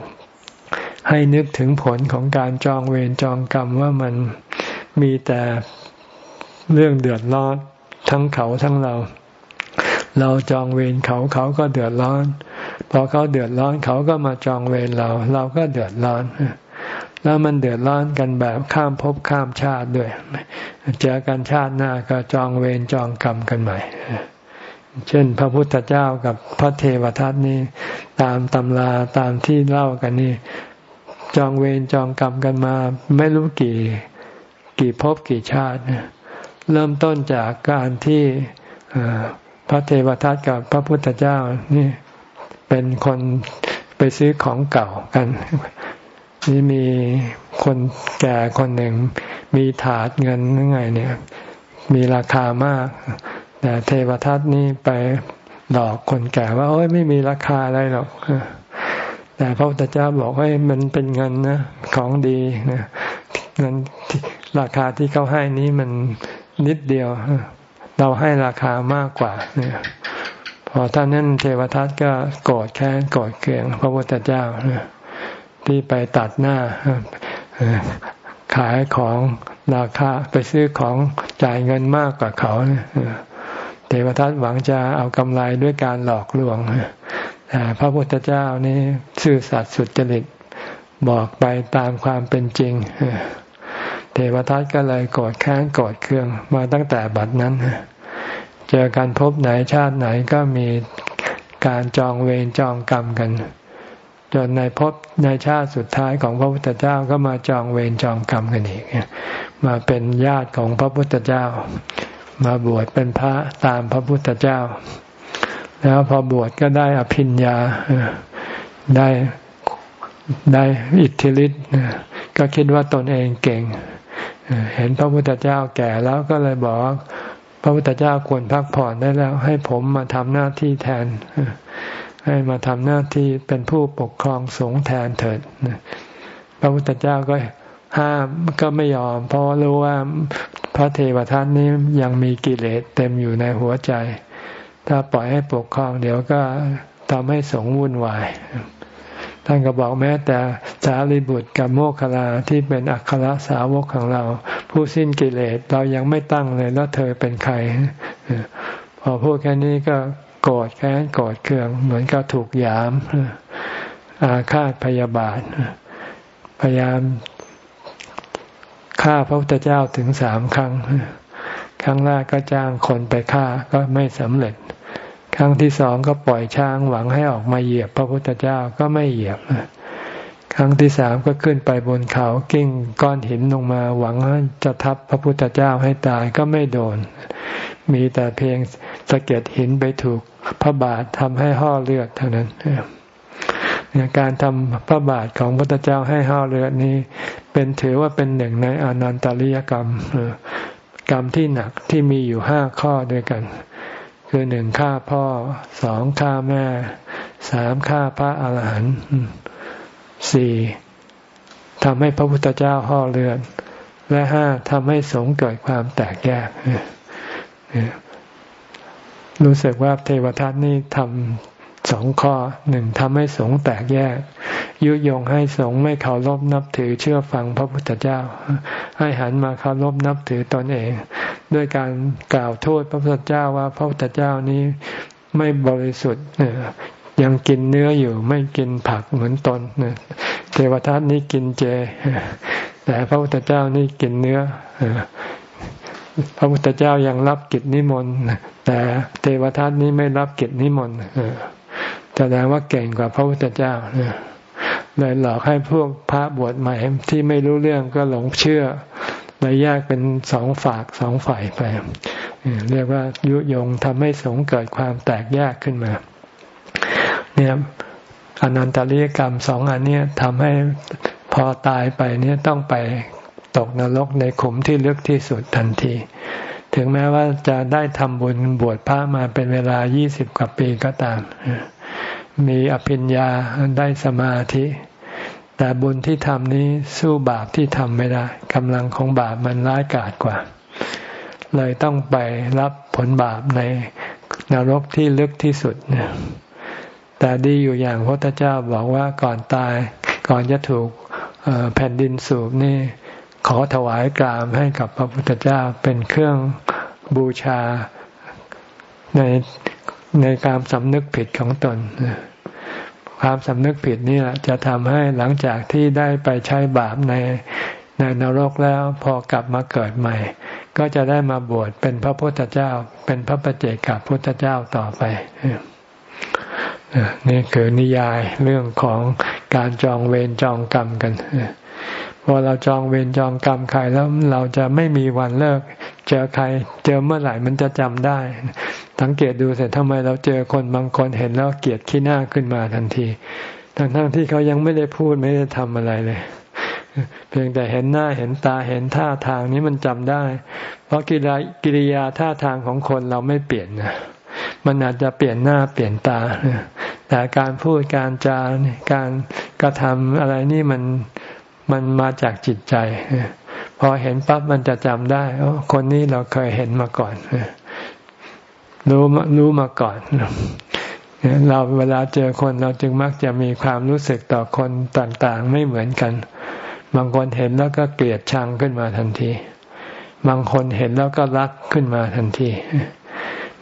Speaker 1: ให้นึกถึงผลของการจองเวรจองกรรมว่ามันมีแต่เรื่องเดือดร้อนทั้งเขาทั้งเรา เราจองเวรเขาเขาก็เดือดร้อน พอเขาเดือดร้อนเขาก็มาจองเวรเรา เราก็เดือดร้อน แล้วมันเดือดร้อนกันแบบข้ามภพข้ามชาติด้วย เจอกันชาติหน้าก็จองเวรจองกรรมกันใหม่ เช่น พระพุทธเจ้ากับพระเทวทัตนี่ตามตำราตามที่เล่ากันนี่ จองเวรจองกรรมกันมา ไม่รู้กี่กี่ภพกี่ชาติ เริ่มต้นจากการที่พระเทวทัตกับพระพุทธเจ้านี่เป็นคนไปซื้อของเก่ากันนี่มีคนแก่คนหนึ่ง มีถาดเงินยังไงเนี่ย มีราคามาก แต่เทวทัตนี่ไปหลอกคนแก่ว่าโอ้ยไม่มีราคาอะไรหรอก แต่พระพุทธเจ้าบอกว่ามันเป็นเงินนะของดีนะเงินราคาที่เขาให้นี้มันนิดเดียว เราให้ราคามากกว่าเนี่ยพอท่านนั้นเทวทัตก็โกรธแค้นโกรธเกลียงพระพุทธเจ้าที่ไปตัดหน้าขายของราคาไปซื้อของจ่ายเงินมากกว่าเขาเทวทัตหวังจะเอากำไรด้วยการหลอกลวง พระพุทธเจ้านี่ซื่อสัตย์สุจริตบอกไปตามความเป็นจริง เทวทัตก็เลยโกรธแค้นโกรธเคืองมาตั้งแต่บัดนั้น เจอกันพบไหนชาติไหนก็มีการจองเวรจองกรรมกัน จนในพบในชาติสุดท้ายของพระพุทธเจ้าก็มาจองเวรจองกรรมกันอีก มาเป็นญาติของพระพุทธเจ้า มาบวชเป็นพระตามพระพุทธเจ้า แล้วพอบวชก็ได้อภิญญาได้ได้อิทธิฤทธิ์ก็คิดว่าตนเองเก่ง เห็นพระพุทธเจ้าแก่แล้วก็เลยบอก พระพุทธเจ้าควรพักผ่อนได้แล้ว ให้ผมมาทำหน้าที่แทน ให้มาทำหน้าที่เป็นผู้ปกครองสงฆ์แทนเถิดพระพุทธเจ้าก็ห้ามก็ไม่ยอม เพราะรู้ว่าพระเทวทัตนี้ยังมีกิเลสเต็มอยู่ในหัวใจ ถ้าปล่อยให้ปกครอง เดี๋ยวก็ทำให้สงวุ่นวายท่านก็บอกแม้แต่สารีบุตรกับโมคคลาที่เป็นอัครสาวกของเรา ผู้สิ้นกิเลสเรายังไม่ตั้งเลยแล้วเธอเป็นใคร พอพูดแค่นี้ก็โกรธแค้นโกรธเคือง เหมือนกับถูกยาม อาฆาตพยาบาท พยายามฆ่าพระพุทธเจ้าถึงสามครั้ง ครั้งแรกก็จ้างคนไปฆ่าก็ไม่สำเร็จ ครั้งที่สองก็ปล่อยช้างหวังให้ออกมาเหยียบพระพุทธเจ้าก็ไม่เหยียบ ครั้งที่สามก็ขึ้นไปบนเขากิ้งก้อนหินลงมา หวังจะทับพระพุทธเจ้าให้ตายก็ไม่โดน มีแต่เพียงสะเก็ดหินไปถูกพระบาททำให้ห่อเลือดเท่านั้นการทำพระบาทของพระพุทธเจ้าให้ห่อเลือดนี้ เป็นถือว่าเป็นหนึ่งในอนันตริยกรรมกรรมที่หนักที่มีอยู่ห้าข้อด้วยกัน คือหนึ่งฆ่าพ่อสองฆ่าแม่สามฆ่าพระอาหารหันต์สี่ทำให้พระพุทธเจ้าห่อเลือดและห้าทำให้สงเกิดความแตกแยกรู้สึกว่าเทวทัตนี่ทำ สองข้อหนึ่งทำให้สงแตกแยก ยุยงให้สงไม่เคารพนับถือเชื่อฟังพระพุทธเจ้า ให้หันมาเคารพนับถือตนเอง ด้วยการกล่าวโทษพระพุทธเจ้าว่าพระพุทธเจ้านี้ไม่บริสุทธิ์ยังกินเนื้ออยู่ไม่กินผักเหมือนตนเทวทัตนี้กินเจ แต่พระพุทธเจ้านี่กินเนื้อพระพุทธเจ้ายังรับกิจนิมนต์แต่เทวทัตนี้ไม่รับกิจนิมนต์ แสดงว่าเก่งกว่าพระพุทธเจ้าเลยหลอกให้พวกพระบวชใหม่ที่ไม่รู้เรื่องก็หลงเชื่อเลยแยกเป็นสองฝากสองฝ่ายไปเรียกว่ายุยงทำให้สงเกิดความแตกแยกขึ้นมา เนี่ยอนันตริยกรรมสองอันนี้ทำให้พอตายไปเนี่ยต้องไปตกนรกในขุมที่ลึกที่สุดทันที ถึงแม้ว่าจะได้ทำบุญบวชพระมาเป็นเวลายี่สิบกว่าปีก็ตาม มีอภิญญาได้สมาธิ แต่บุญที่ทำนี้สู้บาปที่ทำไม่ได้กำลังของบาปมันร้ายกาจกว่า เลยต้องไปรับผลบาปในนรกที่ลึกที่สุดเนี่ยแต่ดีอยู่อย่างพระพุทธเจ้าบอกว่าก่อนตายก่อนจะถูกแผ่นดินสูบนี่ ขอถวายกรามให้กับพระพุทธเจ้าเป็นเครื่องบูชาใน ในการสำนึกผิดของตน ความสำนึกผิดนี่แหละจะทำให้หลังจากที่ได้ไปใช้บาปในในนรกแล้วพอกลับมาเกิดใหม่ ก็จะได้มาบวชเป็นพระพุทธเจ้า เป็นพระปเจกับพุทธเจ้าต่อไปนี่คือนิยายเรื่องของการจองเวรจองกรรมกันพอเราจองเวรจองกรรมใครแล้วเราจะไม่มีวันเลิก เจอใคร เจอเมื่อไหร่มันจะจำได้ สังเกตดูเสร็จทำไมเราเจอคนบางคนเห็นแล้วเกลียดขี้หน้าขึ้นมาทันที ทั้งทั้งที่เขายังไม่ได้พูดไม่ได้ทำอะไรเลย เพียงแต่เห็นหน้าเห็นตาเห็นท่าทางนี้มันจำได้ เพราะกิริยากิริยาท่าทางของคนเราไม่เปลี่ยนนะมันอาจจะเปลี่ยนหน้าเปลี่ยนตา แต่การพูดการจาการกระทำอะไรนี่มันมันมาจากจิตใจ พอเห็นปั๊บมันจะจำได้คนนี้เราเคยเห็นมาก่อนรู้รู้มาก่อนเราเวลาเจอคนเราจึงมักจะมีความรู้สึกต่อคนต่างๆ ไม่เหมือนกัน บางคนเห็นแล้วก็เกลียดชังขึ้นมาทันที บางคนเห็นแล้วก็รักขึ้นมาทันที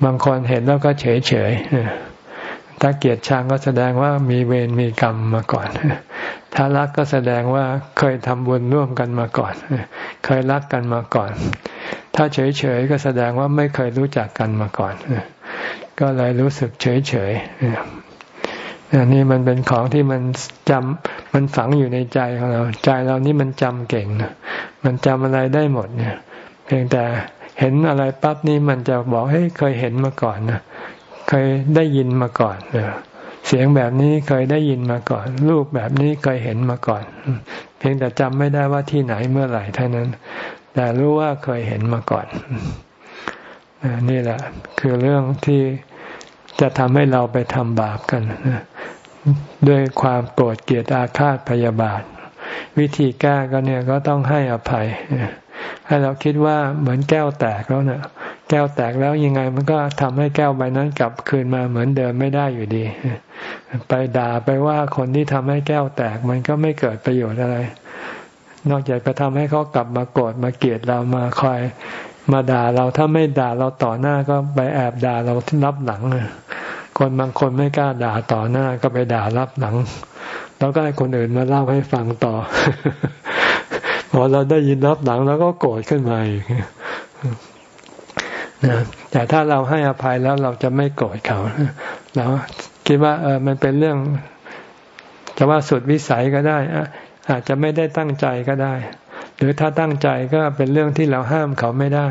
Speaker 1: บางคนเห็นแล้วก็เฉยเฉย ถ้าเกลียดชังก็แสดงว่ามีเวรมีกรรมมาก่อน ถ้ารักก็แสดงว่าเคยทำบุญร่วมกันมาก่อน เคยรักกันมาก่อน ถ้าเฉยๆก็แสดงว่าไม่เคยรู้จักกันมาก่อน ก็เลยรู้สึกเฉยๆอันนี้มันเป็นของที่มันจำมันฝังอยู่ในใจของเรา ใจเรานี่มันจำเก่งนะมันจำอะไรได้หมดเนี่ย เพียงแต่เห็นอะไรปั๊บนี่มันจะบอกเฮ้ยเคยเห็นมาก่อนนะ เคยได้ยินมาก่อนเสียงแบบนี้เคยได้ยินมาก่อน รูปแบบนี้เคยเห็นมาก่อน เพียงแต่จำไม่ได้ว่าที่ไหนเมื่อไหร่เท่านั้น แต่รู้ว่าเคยเห็นมาก่อนนี่แหละ คือเรื่องที่จะทำให้เราไปทำบาปกันด้วยความโกรธเกลียดอาฆาตพยาบาท วิธีแก้ก็เนี่ยก็ต้องให้อภัย ให้เราคิดว่าเหมือนแก้วแตกแล้วเนะ่ะ แก้วแตกแล้วยังไงมันก็ทำให้แก้วใบนั้นกลับคืนมาเหมือนเดิมไม่ได้อยู่ดี ไปด่าไปว่าคนที่ทำให้แก้วแตกมันก็ไม่เกิดประโยชน์อะไร นอกจากไปทำให้เขากลับมาโกรธมาเกลียดเรามาคอยมาด่าเราถ้าไม่ด่าเราต่อหน้าก็ไปแอบด่าเราที่รับหลังคนบางคนไม่กล้าด่าต่อหน้าก็ไปด่ารับหลัง แล้วก็ให้คนอื่นมาเล่าให้ฟังต่อพอเราได้ยินรับหลังแล้วก็โกรธขึ้นมาอีก นะแต่ถ้าเราให้อภัยแล้วเราจะไม่โกรธเขาเราคิดว่าเออมันเป็นเรื่อง จะว่าสุดวิสัยก็ได้อาจจะไม่ได้ตั้งใจก็ได้ หรือถ้าตั้งใจก็เป็นเรื่องที่เราห้ามเขาไม่ได้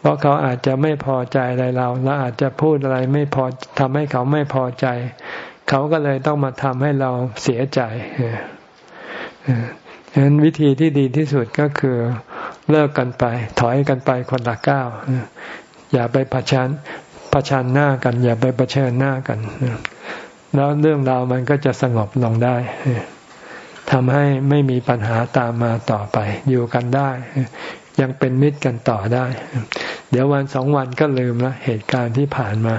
Speaker 1: เพราะเขาอาจจะไม่พอใจอะไรเราเราอาจจะพูดอะไรไม่พอทำให้เขาไม่พอใจ เขาก็เลยต้องมาทำให้เราเสียใจฉะนั้นวิธีที่ดีที่สุดก็คือ เลิกกันไป ถอยกันไปคนละก้าวอย่าไปประชันประชันหน้ากัน อย่าไปประชิญหน้ากันแล้วเรื่องราวมันก็จะสงบลงได้ทำให้ไม่มีปัญหาตามมาต่อไป อยู่กันได้ ยังเป็นมิตรกันต่อได้ เดี๋ยววันสองวันก็ลืมละเหตุการณ์ที่ผ่านมา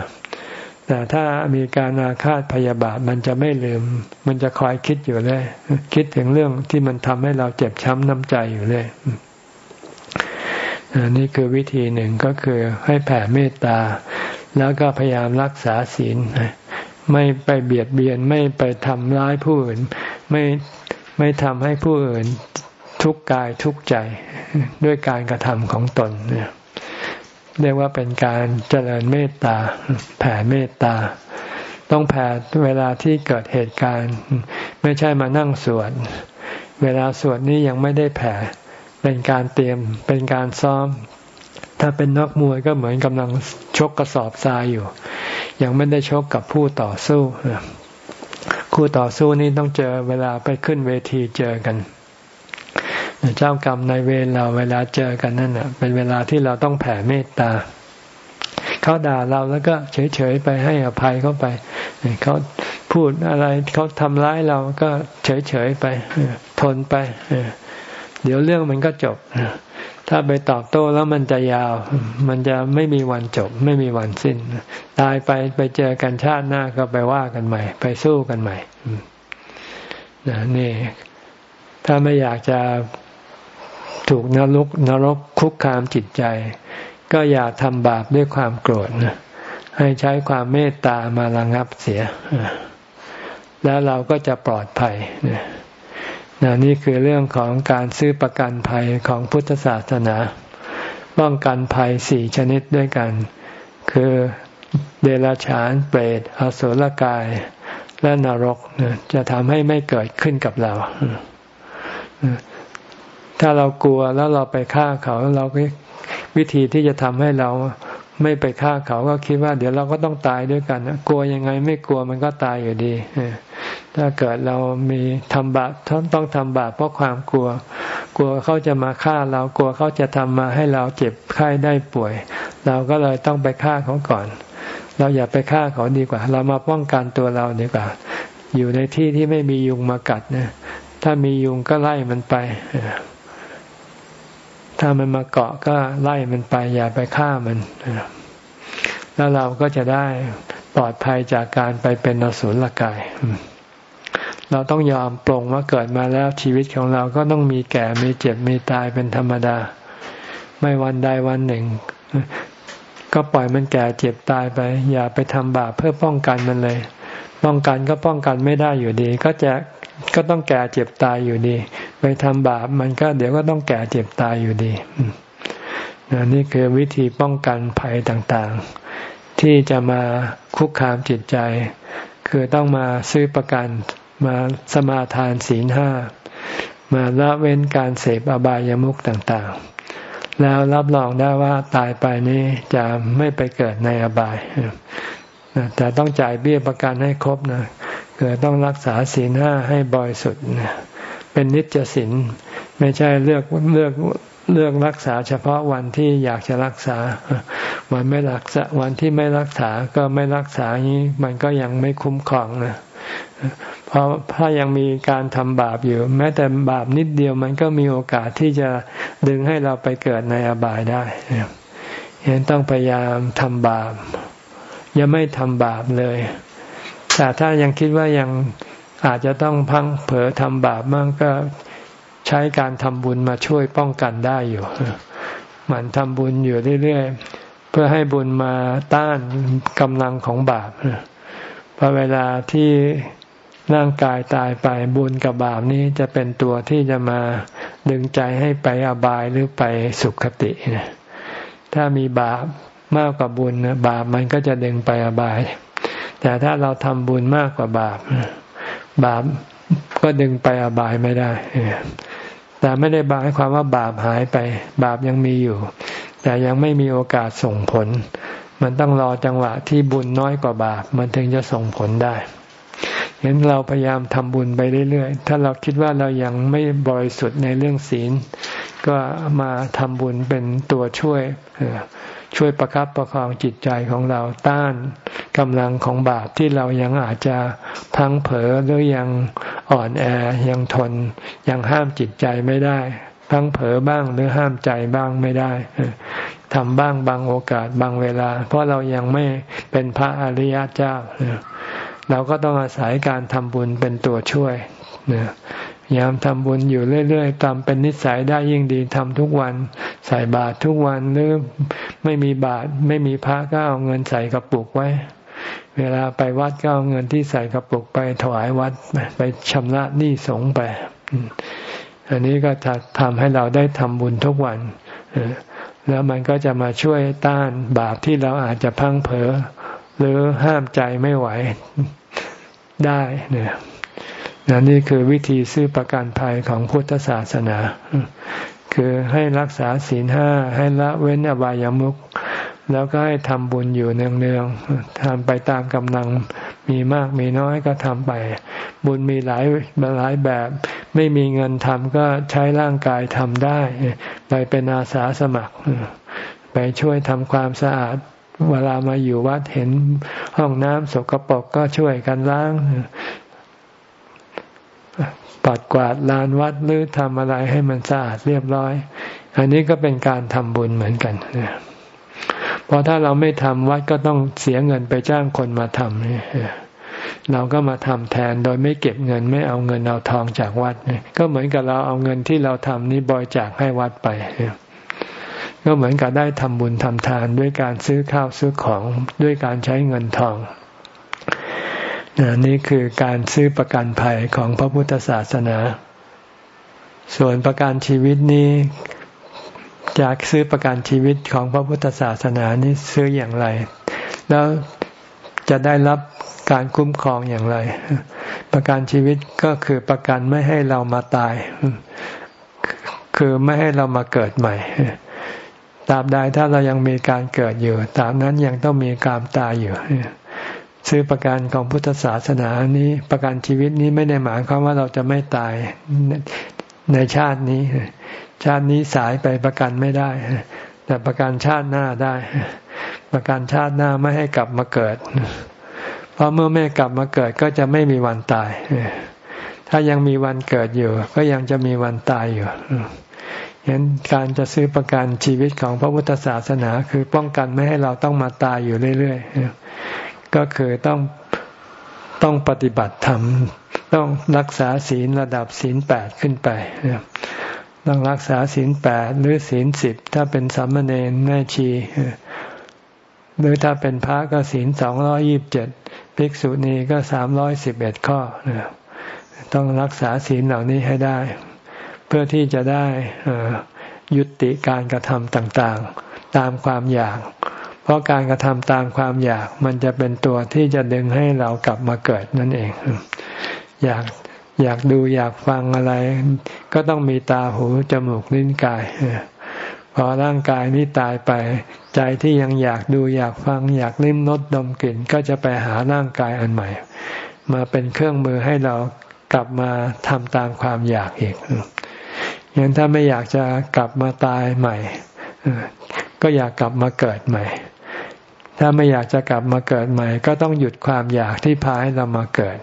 Speaker 1: แต่ถ้ามีการอาฆาตพยาบาทมันจะไม่ลืม มันจะคอยคิดอยู่เลย คิดถึงเรื่องที่มันทำให้เราเจ็บช้ำน้ำใจอยู่เลย นี่คือวิธีหนึ่งก็คือให้แผ่เมตตา แล้วก็พยายามรักษาศีลไม่ไปเบียดเบียนไม่ไปทำร้ายผู้อื่น ไม่ไม่ทำให้ผู้อื่นทุกข์กายทุกข์ใจด้วยการกระทำของตนเนี่ยเรียกว่าเป็นการเจริญเมตตา แผ่เมตตา ต้องแผ่เวลาที่เกิดเหตุการณ์ ไม่ใช่มานั่งสวด เวลาสวดนี้ยังไม่ได้แผ่ เป็นการเตรียมเป็นการซ้อม ถ้าเป็นนักมวยก็เหมือนกำลังชกกระสอบทรายอยู่ ยังไม่ได้ชกกับผู้ต่อสู้คู่ต่อสู้นี้ต้องเจอเวลาไปขึ้นเวทีเจอกันเจ้ากรรมในเวรเราเวลาเจอกันนั่นเป็นเวลาที่เราต้องแผ่เมตตาเขาด่าเราแล้วก็เฉยๆไปให้อภัยเขาไปเขาพูดอะไรเขาทำร้ายเราก็เฉยๆไปทนไป เดี๋ยวเรื่องมันก็จบ ถ้าไปตอบโต้แล้วมันจะยาว มันจะไม่มีวันจบ ไม่มีวันสิ้น ตายไปไปเจอกันชาติหน้าก็ไปว่ากันใหม่ ไปสู้กันใหม่นี่ ถ้าไม่อยากจะถูกนรกนรกคุกคามจิตใจ ก็อย่าทำบาปด้วยความโกรธนะให้ใช้ความเมตตามาระงับเสีย แล้วเราก็จะปลอดภัยนะ นนี่คือเรื่องของการซื้อประกันภัยของพุทธศาสนา ป้องกันภัยสี่ชนิดด้วยกัน คือเดรัจฉานเปรตอสุรกาย และนรกจะทำให้ไม่เกิดขึ้นกับเรา ถ้าเรากลัวแล้วเราไปฆ่าเขาเราวิธีที่จะทำให้เรา ไม่ไปฆ่าเขาก็คิดว่า เดี๋ยวเราก็ต้องตายด้วยกัน กลัวยังไงไม่กลัวมันก็ตายอยู่ดี ถ้าเกิดเรามีทำบาปต้องทำบาปเพราะความกลัว กลัวเขาจะมาฆ่าเรากลัวเขาจะทำมาให้เราเจ็บไข้ได้ป่วย เราก็เลยต้องไปฆ่าเขาก่อน เราอย่าไปฆ่าเขาดีกว่า เรามาป้องกันตัวเราดีกว่า อยู่ในที่ที่ไม่มียุงมากัดนะถ้ามียุงก็ไล่มันไป ถ้ามันมาเกาะก็ไล่มันไป อย่าไปฆ่ามัน แล้วเราก็จะได้ปลอดภัยจากการไปเป็นนสุลกาย เราต้องยอมปรงว่าเกิดมาแล้วชีวิตของเราก็ต้องมีแก่มีเจ็บมีตายเป็นธรรมดา ไม่วันใดวันหนึ่ง ก็ปล่อยมันแก่เจ็บตายไป อย่าไปทำบาปเพื่อป้องกันมันเลย ป้องกันก็ป้องกันไม่ได้อยู่ดี ก็จะ ก็ต้องแก่เจ็บตายอยู่ดี ไปทำบาปมันก็เดี๋ยวก็ต้องแก่เจ็บตายอยู่ดีนี่คือวิธีป้องกันภัยต่างๆ ที่จะมาคุกคามจิตใจ คือต้องมาซื้อประกันมาสมาทานศีลห้ามาละเว้นการเสพอบายามุขต่างๆ แล้วรับรองได้ว่าตายไปนี้จะไม่ไปเกิดในอบายแต่ต้องจ่ายเบี้ยประกันให้ครบนะ เกิดต้องรักษาศีลห้าให้บริสุทธิ์เป็นนิจศีลไม่ใช่เลือกเลือกเลือกรักษาเฉพาะวันที่อยากจะรักษา วันไม่รักษาวันที่ไม่รักษาก็ไม่รักษานี้มันก็ยังไม่คุ้มครองนะเพราะถ้ายังมีการทำบาปอยู่ แม้แต่บาปนิดเดียวมันก็มีโอกาสที่จะดึงให้เราไปเกิดในอบายได้เห็นต้องพยายามทำบาปอย่าไม่ทำบาปเลย แต่ถ้ายังคิดว่ายังอาจจะต้องพังเผลอทำบาปมั่งก็ใช้การทำบุญมาช่วยป้องกันได้อยู่หมั่นทำบุญอยู่เรื่อยๆ เพื่อให้บุญมาต้านกำลังของบาปพอเวลาที่ร่างกายตายไปบุญกับบาปนี้จะเป็นตัวที่จะมาดึงใจให้ไปอบายหรือไปสุขติ ถ้ามีบาปมากกว่าบุญบาปมันก็จะดึงไปอบาย แต่ถ้าเราทำบุญมากกว่าบาป บาปก็ดึงไปอบายไม่ได้ แต่ไม่ได้บายความว่าบาปหายไป บาปยังมีอยู่ แต่ยังไม่มีโอกาสส่งผล มันต้องรอจังหวะที่บุญน้อยกว่าบาป มันถึงจะส่งผลได้เห็นเราพยายามทำบุญไปเรื่อยๆ ถ้าเราคิดว่าเรายังไม่บริสุทธิ์ในเรื่องศีล ก็มาทำบุญเป็นตัวช่วย ช่วยประครับประคองจิตใจของเราต้านกำลังของบาปที่เรายังอาจจะพังเผลอหรือยังอ่อนแอยังทน ยังห้ามจิตใจไม่ได้พังเผลอบ้างหรือห้ามใจบ้างไม่ได้ทำบ้างบางโอกาสบางเวลา เพราะเรายังไม่เป็นพระอริยเจ้าเราก็ต้องอาศัยการทำบุญเป็นตัวช่วย ยามทำบุญอยู่เรื่อยๆตามเป็นนิสัยได้ยิ่งดีทำทุกวัน ใส่บาตรทุกวันหรือไม่มีบาตรไม่มีพระก็เอาเงินใส่กระปุกไว้ เวลาไปวัดก็เอาเงินที่ใส่กระปุกไปถวายวัดไปชำระหนี้สงไป อันนี้ก็จะทำให้เราได้ทำบุญทุกวันแล้วมันก็จะมาช่วยต้านบาปที่เราอาจจะพังเผลอหรือห้ามใจไม่ไหวได้เนี่ย นี่คือวิธีซื้อประกันภัยของพุทธศาสนา คือให้รักษาศีลห้าให้ละเว้นอบายามุขแล้วก็ให้ทำบุญอยู่เนืองๆทำไปตามกำลังมีมากมีน้อยก็ทำไป บุญมีหลายหลายแบบ ไม่มีเงินทำก็ใช้ร่างกายทำได้ ไปเป็นอาสาสมัคร ไปช่วยทำความสะอาด เวลามาอยู่วัดเห็นห้องน้ำสกปรกก็ช่วยกันล้าง ปัดกวาดลานวัดหรือทำอะไรให้มันสะอาดเรียบร้อย อันนี้ก็เป็นการทำบุญเหมือนกันเพราะถ้าเราไม่ทำวัดก็ต้องเสียเงินไปจ้างคนมาทำเราก็มาทำแทนโดยไม่เก็บเงินไม่เอาเงินเอาทองจากวัดก็เหมือนกับเราเอาเงินที่เราทำนี้บริจาคให้วัดไปก็เหมือนกับได้ทำบุญทำทานด้วยการซื้อข้าวซื้อของด้วยการใช้เงินทอง นี่คือการซื้อประกันภัยของพระพุทธศาสนา ส่วนประกันชีวิตนี้จากซื้อประกันชีวิตของพระพุทธศาสนานี้ซื้ออย่างไร แล้วจะได้รับการคุ้มครองอย่างไร ประกันชีวิตก็คือประกันไม่ให้เรามาตาย คือไม่ให้เรามาเกิดใหม่ตราบใดถ้าเรายังมีการเกิดอยู่ตราบนั้นยังต้องมีการตายอยู่ ซื้อประกันของพุทธศาสนานี้ประกันชีวิตนี้ไม่ได้หมายความว่าเราจะไม่ตายในชาตินี้ ชาตินี้สายไปประกันไม่ได้ แต่ประกันชาติหน้าได้ ประกันชาติหน้าไม่ให้กลับมาเกิด เพราะเมื่อไม่กลับมาเกิดก็จะไม่มีวันตาย ถ้ายังมีวันเกิดอยู่ ก็ยังจะมีวันตายอยู่เห็นการจะซื้อประกันชีวิตของพระพุทธศาสนา คือป้องกันไม่ให้เราต้องมาตายอยู่เรื่อยๆ ก็คือต้องต้องปฏิบัติธรรม ต้องรักษาศีลระดับศีลแปดขึ้นไป ต้องรักษาศีลแปดหรือศีลสิบถ้าเป็นสามเณรแม่ชี หรือถ้าเป็นพระก็ศีลสองร้อยิบเจ็ดภิกษุณีก็สามร้อยสิบเอ็ดข้อ ต้องรักษาศีลเหล่านี้ให้ได้ เพื่อที่จะได้ยุติการกระทำต่างๆ ตามความอยาก ราะการกระทำตามความอยากมันจะเป็นตัวที่จะดึงให้เรากลับมาเกิดนั่นเอง อยากอยากดูอยากฟังอะไร ก็ต้องมีตาหูจมูกลิ้นกายพอร่างกายนี้ตายไป ใจที่ยังอยากดูอยากฟัง อยากลิ้มรสดมกลิ่น ก็จะไปหาร่างกายอันใหม่ มาเป็นเครื่องมือให้เรากลับมาทำตามความอยากอีกอย่างถ้าไม่อยากจะกลับมาตายใหม่ก็อยากกลับมาเกิดใหม่ ถ้าไม่อยากจะกลับมาเกิดใหม่ ก็ต้องหยุดความอยากที่พาให้เรามาเกิด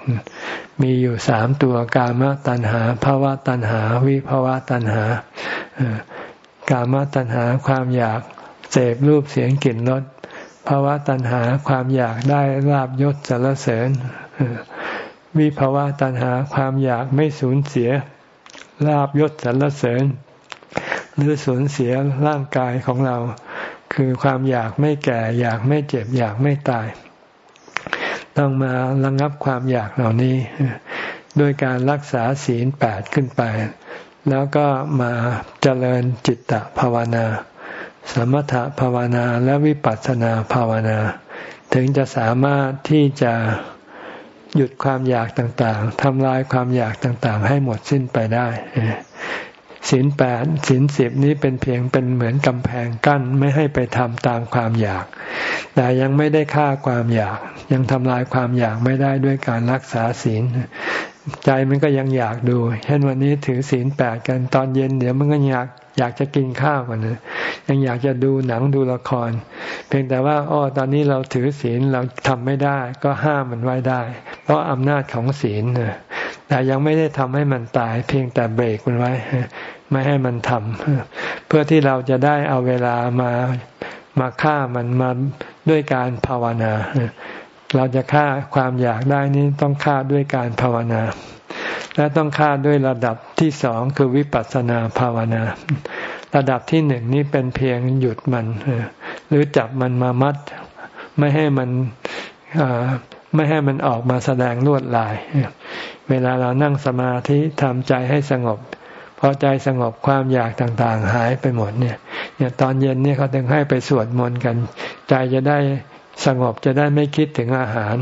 Speaker 1: มีอยู่สามตัวกามตัณหาภาวะตัณหา วิภาวะตัณหากามตัณหาความอยากเสพรูปเสียงกลิ่นรสภาวะตัณหาความอยากได้ลาบยศสรรเสริญวิภาวะตัณหาความอยากไม่สูญเสียลาบยศสรรเสริญ หรือสูญเสียร่างกายของเรา คือความอยากไม่แก่ อยากไม่เจ็บ อยากไม่ตาย ต้องมาระงับความอยากเหล่านี้ ด้วยการรักษาศีลแปดขึ้นไป แล้วก็มาเจริญจิตตภาวนา สมถภาวนาและวิปัสสนาภาวนา ถึงจะสามารถที่จะหยุดความอยากต่างๆทำลายความอยากต่างๆ ให้หมดสิ้นไปได้ ศีลแปดศีลสิบนี้เป็นเพียงเป็นเหมือนกำแพงกั้นไม่ให้ไปทำตามความอยาก แต่ยังไม่ได้ฆ่าความอยาก ยังทำลายความอยากไม่ได้ด้วยการรักษาศีล ใจมันก็ยังอยากดู เช่นวันนี้ถือศีลแปดกันตอนเย็นเดี๋ยวมันก็อยากอยากจะกินข้าวกันนะยังอยากจะดูหนังดูละคร เพียงแต่ว่าอ๋อตอนนี้เราถือศีลเราทำไม่ได้ ก็ห้ามมันไว้ได้ เพราะอำนาจของศีลแต่ยังไม่ได้ทำให้มันตาย เพียงแต่เบรกมันไว้ ไม่ให้มันทำเพื่อที่เราจะได้เอาเวลามามาฆ่ามันมาด้วยการภาวนา เราจะฆ่าความอยากได้นี้ต้องฆ่าด้วยการภาวนา และต้องฆ่าด้วยระดับที่สองคือวิปัสสนาภาวนา ระดับที่หนึ่งนี้เป็นเพียงหยุดมัน หรือจับมันมามัด ไม่ให้มันไม่ให้มันออกมาแสดงลวดลาย เวลาเรานั่งสมาธิทำใจให้สงบ พอใจสงบความอยากต่างๆ หายไปหมดเนี่ยเนี่ยตอนเย็นเนี่ยเขาถึงให้ไปสวดมนต์กัน ใจจะได้สงบจะได้ไม่คิดถึงอาหาร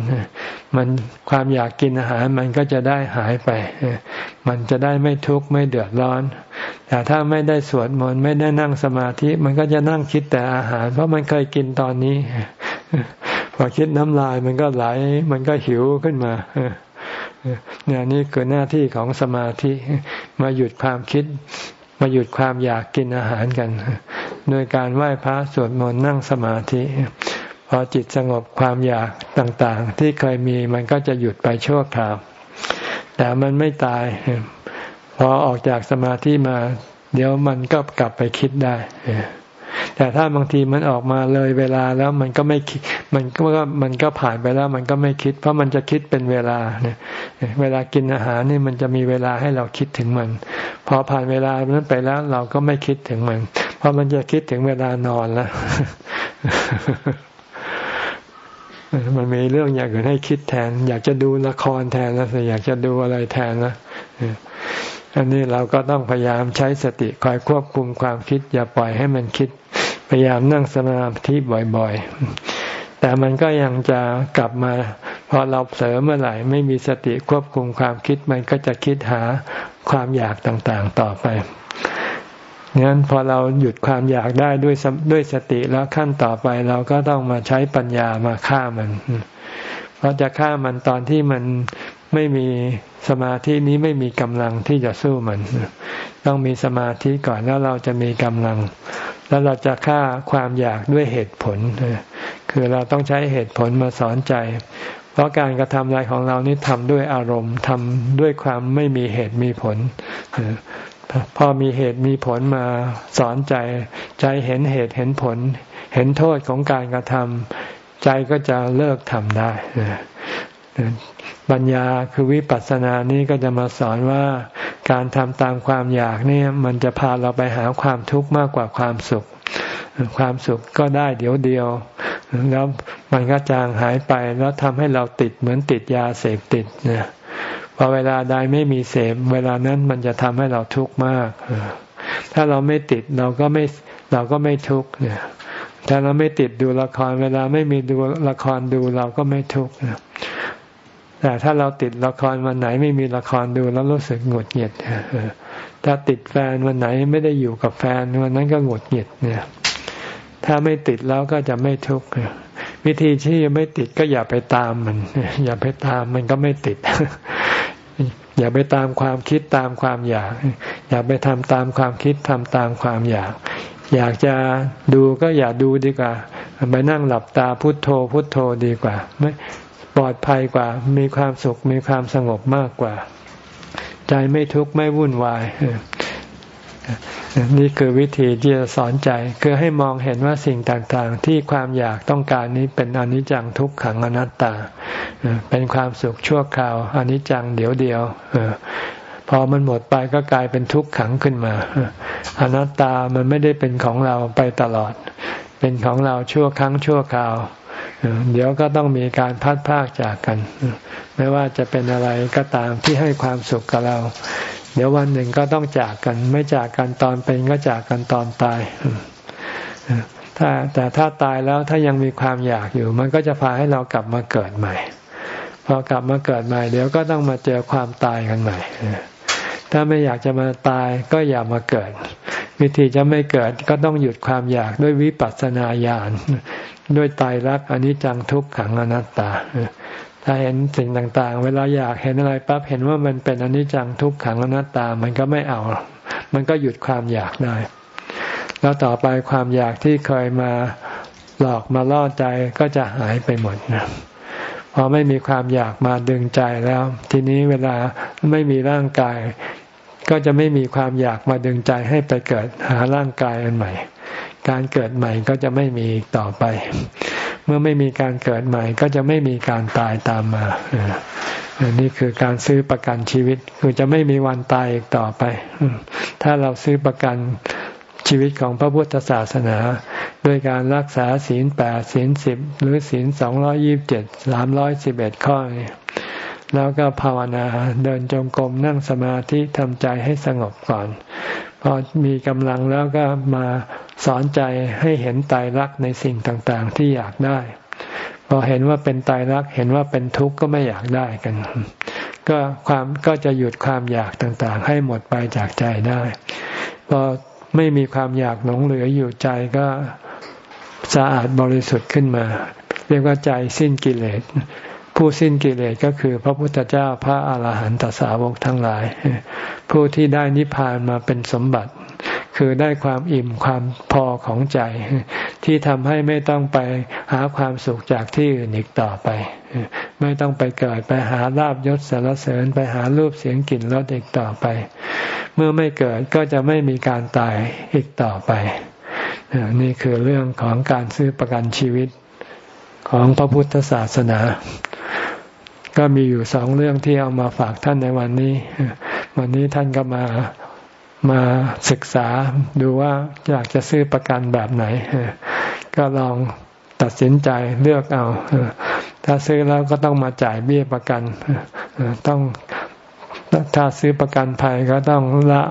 Speaker 1: มันความอยากกินอาหารมันก็จะได้หายไป มันจะได้ไม่ทุกข์ไม่เดือดร้อน แต่ถ้าไม่ได้สวดมนต์ไม่ได้นั่งสมาธิ มันก็จะนั่งคิดแต่อาหาร เพราะมันเคยกินตอนนี้ พอคิดน้ำลายมันก็ไหล มันก็หิวขึ้นมา เนี่ยนี่คือหน้าที่ของสมาธิมาหยุดความคิด มาหยุดความอยากกินอาหารกัน โดยการไหว้พระสวดมนต์นั่งสมาธิ พอจิตสงบความอยากต่างๆ ที่เคยมีมันก็จะหยุดไปชั่วคราว แต่มันไม่ตาย พอออกจากสมาธิมา เดี๋ยวมันก็กลับไปคิดได้ แต่ถ้าบางทีมันออกมาเลยเวลาแล้วมันก็ไม่คิดมันก็มันก็ผ่านไปแล้วมันก็ไม่คิด เพราะมันจะคิดเป็นเวลาเนี่ยเวลากินอาหารนี่มันจะมีเวลาให้เราคิดถึงมัน พอผ่านเวลานั้นไปแล้วเราก็ไม่คิดถึงมัน เพราะมันจะคิดถึงเวลานอนแล้วมันมีเรื่องอยางอื่นให้คิดแทน อยากจะดูละครแทนแล้วอยากจะดูอะไรแทนนะ อันนี้เราก็ต้องพยายามใช้สติคอยควบคุมความคิด อย่าปล่อยให้มันคิด พยายามนั่งสมาธิบ่อยๆ แต่มันก็ยังจะกลับมาพอเราเสริมเมื่อไหร่ไม่มีสติควบคุมความคิดมันก็จะคิดหาความอยากต่างๆต่อไปงั้นพอเราหยุดความอยากได้ด้วยด้วยสติแล้วขั้นต่อไปเราก็ต้องมาใช้ปัญญามาฆ่ามัน เพราะจะฆ่ามันตอนที่มัน ไม่มีสมาธินี้ไม่มีกำลังที่จะสู้มัน ต้องมีสมาธิก่อนแล้วเราจะมีกำลัง แล้วเราจะฆ่าความอยากด้วยเหตุผล คือเราต้องใช้เหตุผลมาสอนใจ เพราะการกระทำอะไรของเรานี้ทำด้วยอารมณ์ทำด้วยความไม่มีเหตุมีผลพอมีเหตุมีผลมาสอนใจ ใจเห็นเหตุเห็นผล เห็นโทษของการกระทำใจก็จะเลิกทำได้ ปัญญาคือวิปัสสนานี้ก็จะมาสอนว่าการทำตามความอยากนี่มันจะพาเราไปหาความทุกข์มากกว่าความสุข ความสุขก็ได้เดี๋ยวเดียว แล้วมันก็จางหายไปแล้วทำให้เราติดเหมือนติดยาเสพติดเนี่ยพอเวลาใดไม่มีเสพเวลานั้นมันจะทำให้เราทุกข์มาก ถ้าเราไม่ติดเราก็ไม่เราก็ไม่ทุกข์เนี่ยถ้าเราไม่ติดดูละคร เวลาไม่มีดูละครดูเราก็ไม่ทุกข์ แต่ถ้าเราติดละครวันไหนไม่มีละครดูแล้วรู้สึกหงุดหงิดถ้าติดแฟนวันไหนไม่ได้อยู่กับแฟนวันนั้นก็หงุดหงิดเนี่ย ถ้าไม่ติดแล้วก็จะไม่ทุกข์วิธีที่ไม่ติดก็อย่าไปตามมัน อย่าไปตามมันก็ไม่ติด อย่าไปตามความคิดตามความอยาก อย่าไปทำตามความคิดทำตามความอยาก อยากจะดูก็อย่าดูดีกว่าไปนั่งหลับตาพุโทโธพุโทโธดีกว่า ไม่ ปลอดภัยกว่า มีความสุขมีความสงบมากกว่า ใจไม่ทุกข์ไม่วุ่นวาย นี่คือวิธีที่จะสอนใจ คือให้มองเห็นว่าสิ่งต่างๆ ที่ความอยากต้องการนี้เป็นอนิจจังทุกขังอนัตตา เป็นความสุขชั่วคราวอนิจจังเดี๋ยวเดียวพอมันหมดไปก็กลายเป็นทุกขังขึ้นมาอนัตตามันไม่ได้เป็นของเราไปตลอด เป็นของเราชั่วครั้งชั่วคราว เดี๋ยวก็ต้องมีการพัดพากจากกัน ไม่ว่าจะเป็นอะไรก็ตามที่ให้ความสุขกับเรา เดี๋ยววันหนึ่งก็ต้องจากกัน ไม่จากกันตอนเป็นก็จากกันตอนตายถ้าแต่ถ้าตายแล้วถ้ายังมีความอยากอยู่ มันก็จะพาให้เรากลับมาเกิดใหม่ พอกลับมาเกิดใหม่ เดี๋ยวก็ต้องมาเจอความตายกันใหม่ ถ้าไม่อยากจะมาตายก็อย่ามาเกิด วิธีจะไม่เกิดก็ต้องหยุดความอยากด้วยวิปัสสนาญาณ ด้วยตายรักอนิจจังทุกขังอนัตตา ถ้าเห็นสิ่งต่างๆ เวลาอยากเห็นอะไรปั๊บเห็นว่ามันเป็นอนิจจังทุกขังอนัตตา มันก็ไม่เอา มันก็หยุดความอยากได้ แล้วต่อไปความอยากที่เคยมาหลอกมาล่อใจก็จะหายไปหมดนะพอไม่มีความอยากมาดึงใจแล้ว ทีนี้เวลาไม่มีร่างกาย ก็จะไม่มีความอยากมาดึงใจให้ไปเกิดหาร่างกายอันใหม่ การเกิดใหม่ก็จะไม่มีต่อไป เมื่อไม่มีการเกิดใหม่ ก็จะไม่มีการตายตามมานี่คือการซื้อประกันชีวิต คือจะไม่มีวันตายอีกต่อไป ถ้าเราซื้อประกันชีวิตของพระพุทธศาสนา ด้วยการรักษาศีลแปดศีลสิบหรือศีลสองร้อยี่บเจ็ดสามร้อยสิบเอ็ดข้อ แล้วก็ภาวนาเดินจงกรมนั่งสมาธิทำใจให้สงบก่อน พอมีกำลังแล้วก็มาสอนใจให้เห็นตายรักในสิ่งต่างๆ ที่อยากได้ พอเห็นว่าเป็นตายรักเห็นว่าเป็นทุกข์ก็ไม่อยากได้กัน ก็ความก็จะหยุดความอยากต่างๆ ให้หมดไปจากใจได้ พอไม่มีความอยากหลงเหลืออยู่ใจก็สะอาดบริสุทธิ์ขึ้นมา เรียกว่าใจสิ้นกิเลส ผู้สิ้นกิเลสก็คือพระพุทธเจ้าพระอาหารหันตสาวกทั้งหลาย ผู้ที่ได้นิพพานมาเป็นสมบัติ คือได้ความอิ่มความพอของใจ ที่ทำให้ไม่ต้องไปหาความสุขจากที่อื่นอีกต่อไป ไม่ต้องไปเกิดไปหาลาบยศสารเสริญไปหารูปเสียงกลิ่นรสอีกต่อไป เมื่อไม่เกิดก็จะไม่มีการตายอีกต่อไป นี่คือเรื่องของการซื้อประกันชีวิตของพระพุทธศาสนา ก็มีอยู่สองเรื่องที่เอามาฝากท่านในวันนี้ วันนี้ท่านก็มามาศึกษาดูว่าอยากจะซื้อประกันแบบไหน ก็ลองตัดสินใจเลือกเอา ถ้าซื้อแล้วก็ต้องมาจ่ายเบี้ยประกัน ต้องถ้าซื้อประกันภัยก็ต้องละ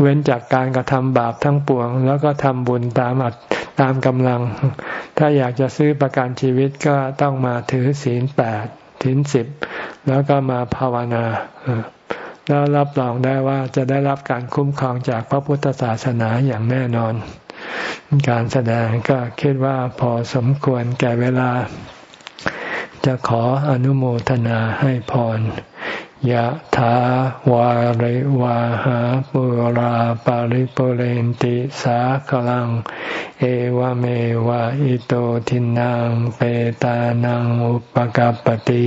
Speaker 1: เว้นจากการกระทำบาปทั้งปวง แล้วก็ทำบุญตามอัดตามกำลัง ถ้าอยากจะซื้อประกันชีวิตก็ต้องมาถือศีลแปด ศีลสิบแล้วก็มาภาวนาแล้วรับรองได้ว่าจะได้รับการคุ้มครองจากพระพุทธศาสนาอย่างแน่นอน การแสดงก็คิดว่าพอสมควรแก่เวลา จะขออนุโมทนาให้พร ยะถาวาริวาหาปุราปาริปุเรนติสาคลัง เอวเมวะอิโตทินังเปตานังอุปกัรปติ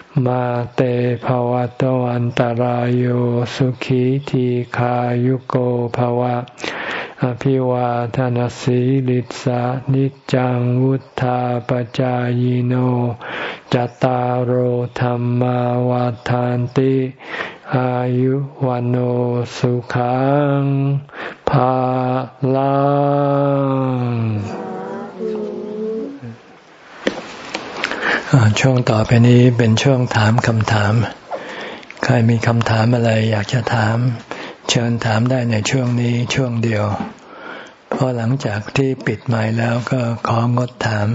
Speaker 1: มาเตภวะตวันตารโยสุขีทีขายุโกภวะ อภิวาทานสีลิสานิจังวุธาปจายโนจตารโหธรรมวาทานติอายุวันโอสุขังภาลัง ช่วงต่อไปนี้เป็นช่วงถามคำถาม ใครมีคำถามอะไรอยากจะถาม เชิญถามได้ในช่วงนี้ช่วงเดียว เพอหลังจากที่ปิดไม้แล้วก็ของดถาม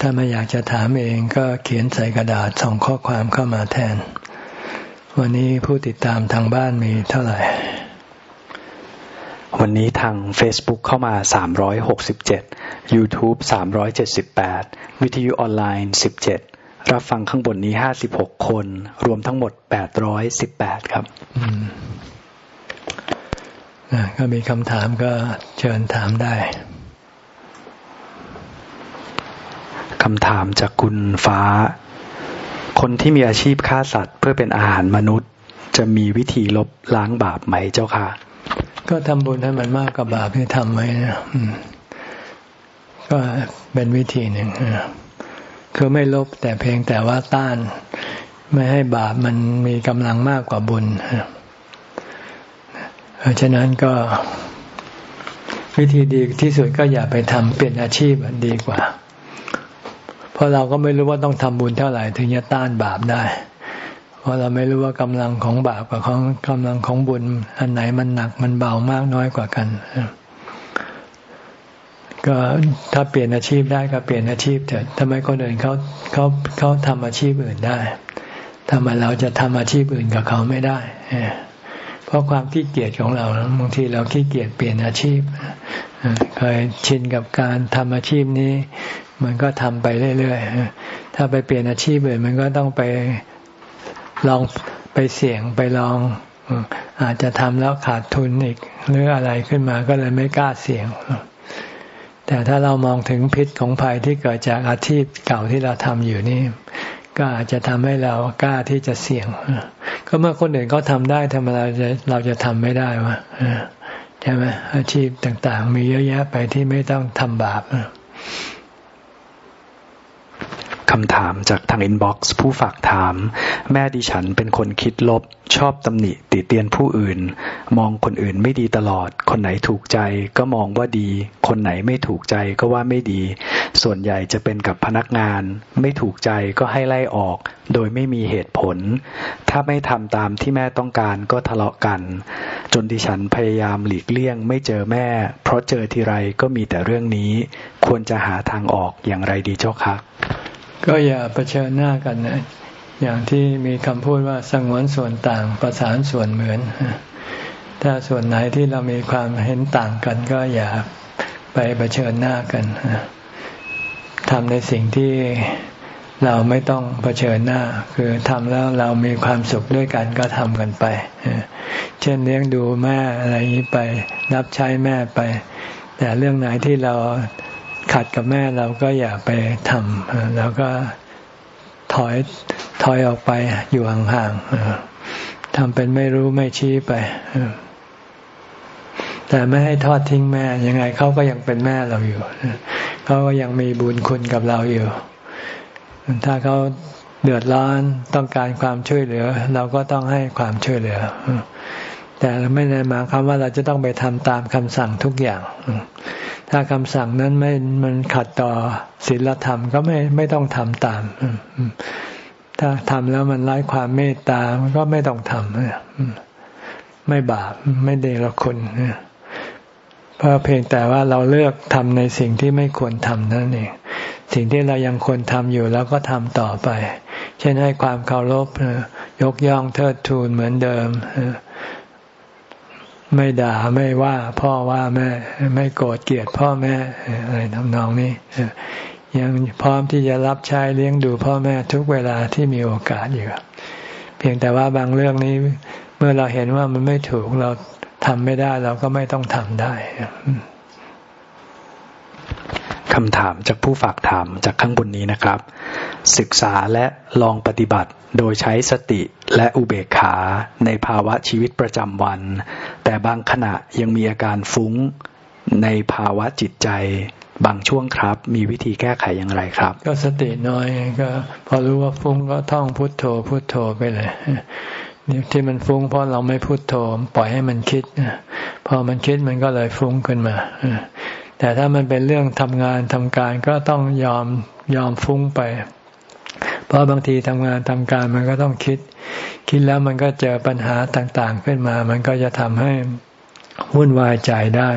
Speaker 1: ถ้าไม่อยากจะถามเองก็เขียนใส่กระดาษส่งข้อความเข้ามาแทน วันนี้ผู้ติดตามทางบ้านมีเท่าไหร่
Speaker 2: วันนี้ทาง Facebook เข้ามา 367 YouTube 378 วิทยุออนไลน์ 17 รับฟังข้างบนนี้ 56 คน รวมทั้งหมด 818 ครับ
Speaker 1: ก็มีคำถามก็เชิญถามได้
Speaker 2: คำถามจากคุณฟ้า คนที่มีอาชีพฆ่าสัตว์ เพื่อเป็นอาหารมนุษย์ จะมีวิธีลบล้างบาปไหมเจ้าค่ะ
Speaker 1: ก็ทำบุญให้มันมากกว่าบาปที่ทำไว้นะก็เป็นวิธีหนึ่งคือไม่ลบแต่เพียงแต่ว่าต้าน ไม่ให้บาปมันมีกำลังมากกว่าบุญเพราะฉะนั้นก็วิธีดีที่สุดก็อย่าไปทำเปลี่ยนอาชีพดีกว่า เพราะเราก็ไม่รู้ว่าต้องทำบุญเท่าไหร่ ถึงจะต้านบาปได้ ราะเราไม่รู้ว่ากำลังของบาปกับของกำลังของบุญ อันไหนมันหนักมันเบามากน้อยกว่ากัน ก็ถ้าเปลี่ยนอาชีพได้ก็เปลี่ยนอาชีพเถิดทำไมคนอื่นเขาเขาเขาทำอาชีพอื่นได้ทำไมเราจะทำอาชีพอื่นกับเขาไม่ได้เพราะความขี้เกียจของเราบางทีเราขี้เกียจเปลี่ยนอาชีพเคยชินกับการทำอาชีพนี้ มันก็ทำไปเรื่อยๆถ้าไปเปลี่ยนอาชีพอื่นมันก็ต้องไป ลองไปเสี่ยงไปลอง อาจจะทำแล้วขาดทุนอีก หรืออะไรขึ้นมาก็เลยไม่กล้าเสี่ยง แต่ถ้าเรามองถึงพิษของภัยที่เกิดจากอาชีพเก่าที่เราทำอยู่นี่ ก็อาจจะทำให้เรากล้าที่จะเสี่ยง ก็เมื่อคนอื่นเขาทาได้ทำไมเราจะเราจะทำไม่ได้วะใช่ไหมอาชีพต่างๆ มีเยอะแยะไปที่ไม่ต้องทำบาป
Speaker 2: คำถามจากทางอินบ็อกซ์ผู้ฝากถาม แม่ดิฉันเป็นคนคิดลบ ชอบตำหนิติเตียนผู้อื่น มองคนอื่นไม่ดีตลอด คนไหนถูกใจก็มองว่าดี คนไหนไม่ถูกใจก็ว่าไม่ดี ส่วนใหญ่จะเป็นกับพนักงาน ไม่ถูกใจก็ให้ไล่ออก โดยไม่มีเหตุผล ถ้าไม่ทำตามที่แม่ต้องการก็ทะเลาะกัน จนดิฉันพยายามหลีกเลี่ยง ไม่เจอแม่ เพราะเจอทีไรก็มีแต่เรื่องนี้ ควรจะหาทางออกอย่างไรดีเจ้าคะ
Speaker 1: ก็อย่าเผชิญหน้ากันนะอย่างที่มีคำพูดว่าสงวนส่วนต่างประสานส่วนเหมือน ถ้าส่วนไหนที่เรามีความเห็นต่างกัน ก็อย่าไปเผชิญหน้ากันทำในสิ่งที่เราไม่ต้องเผชิญหน้า คือทำแล้วเรามีความสุขด้วยกันก็ทำกันไป เช่นเลี้ยงดูแม่อะไรนี้ไป รับใช้แม่ไป แต่เรื่องไหนที่เรา ขัดกับแม่เราก็อย่าไปทำแล้วก็ถอยถอยออกไปอยู่ห่างๆทำเป็นไม่รู้ไม่ชี้ไปแต่ไม่ให้ทอดทิ้งแม่ยังไงเขาก็ยังเป็นแม่เราอยู่เขาก็ยังมีบุญคุณกับเราอยู่ ถ้าเขาเดือดร้อนต้องการความช่วยเหลือ เราก็ต้องให้ความช่วยเหลือ แต่ไม่ได้หมายความว่าเราจะต้องไปทำตามคำสั่งทุกอย่าง ถ้าคำสั่งนั้นไม่มันขัดต่อศีลธรรมก็ไม่ไม่ต้องทำตาม ถ้าทำแล้วมันไร้ความเมตตามันก็ไม่ต้องทำไม่บาปไม่เดรคุณเพราะเพียงแต่ว่าเราเลือกทำในสิ่งที่ไม่ควรทำนั่นเองสิ่งที่เรายังควรทำอยู่แล้วก็ทำต่อไป เช่นให้ความเคารพยกย่องเทิดทูนเหมือนเดิม ไม่ด่าไม่ว่าพ่อว่าแม่ ไม่โกรธเกลียดพ่อแม่อะไรทำนองนี้ ยังพร้อมที่จะรับใช้เลี้ยงดูพ่อแม่ทุกเวลาที่มีโอกาสอยู่เพียงแต่ว่าบางเรื่องนี้ เมื่อเราเห็นว่ามันไม่ถูกเราทำไม่ได้เราก็ไม่ต้องทำได้
Speaker 2: คำถามจากผู้ฝากถามจากข้างบนนี้นะครับ ศึกษาและลองปฏิบัติโดยใช้สติและอุเบกขาในภาวะชีวิตประจำวัน แต่บางขณะยังมีอาการฟุ้งในภาวะจิตใจบางช่วงครับ มีวิธีแก้ไขอย่างไรครับ
Speaker 1: ก็สติน้อยก็ พอรู้ว่าฟุ้งก็ท่องพุทโธพุทโธไปเลยนี่ที่มันฟุ้งเพราะเราไม่พูดโทปล่อยให้มันคิดพอมันคิดมันก็เลยฟุ้งขึ้นมาแต่ถ้ามันเป็นเรื่องทำงานทำการก็ต้องยอมยอมฟุ้งไป เพราะบางทีทำงานทำการมันก็ต้องคิด คิดแล้วมันก็เจอปัญหาต่างๆ ขึ้นมา มันก็จะทำให้วุ่นวายใจได้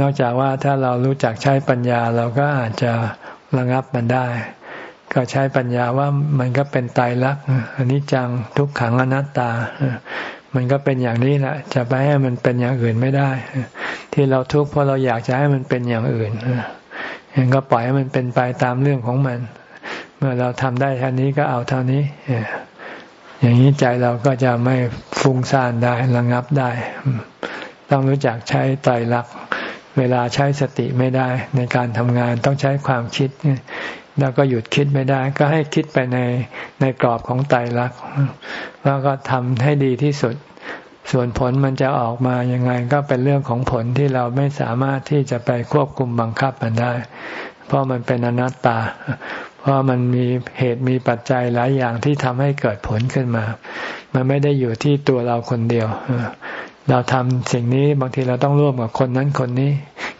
Speaker 1: นอกจากว่าถ้าเรารู้จักใช้ปัญญาเราก็อาจจะระงับมันได้ ก็ใช้ปัญญาว่ามันก็เป็นตายรักอันนี้จังทุกขังอนัตตา มันก็เป็นอย่างนี้แหละจะไปให้มันเป็นอย่างอื่นไม่ได้ ที่เราทุกข์เพราะเราอยากจะให้มันเป็นอย่างอื่นยังก็ปล่อยให้มันเป็นไปตามเรื่องของมัน เมื่อเราทำได้เท่านี้ก็เอาเท่านี้อย่างนี้ใจเราก็จะไม่ฟุ้งซ่านได้ระงับได้ ต้องรู้จักใช้ไตรลักษณ์เวลาใช้สติไม่ได้ ในการทำงานต้องใช้ความคิด แล้วก็หยุดคิดไม่ได้ ก็ให้คิดไปในในกรอบของไตรลักษณ์แล้วก็ทำให้ดีที่สุด ส่วนผลมันจะออกมายังไงก็เป็นเรื่องของผลที่เราไม่สามารถที่จะไปควบคุมบังคับมันได้ เพราะมันเป็นอนัตตา เพราะมันมีเหตุมีปัจจัยหลายอย่างที่ทำให้เกิดผลขึ้นมา มันไม่ได้อยู่ที่ตัวเราคนเดียว เราทำสิ่งนี้บางทีเราต้องร่วมกับคนนั้นคนนี้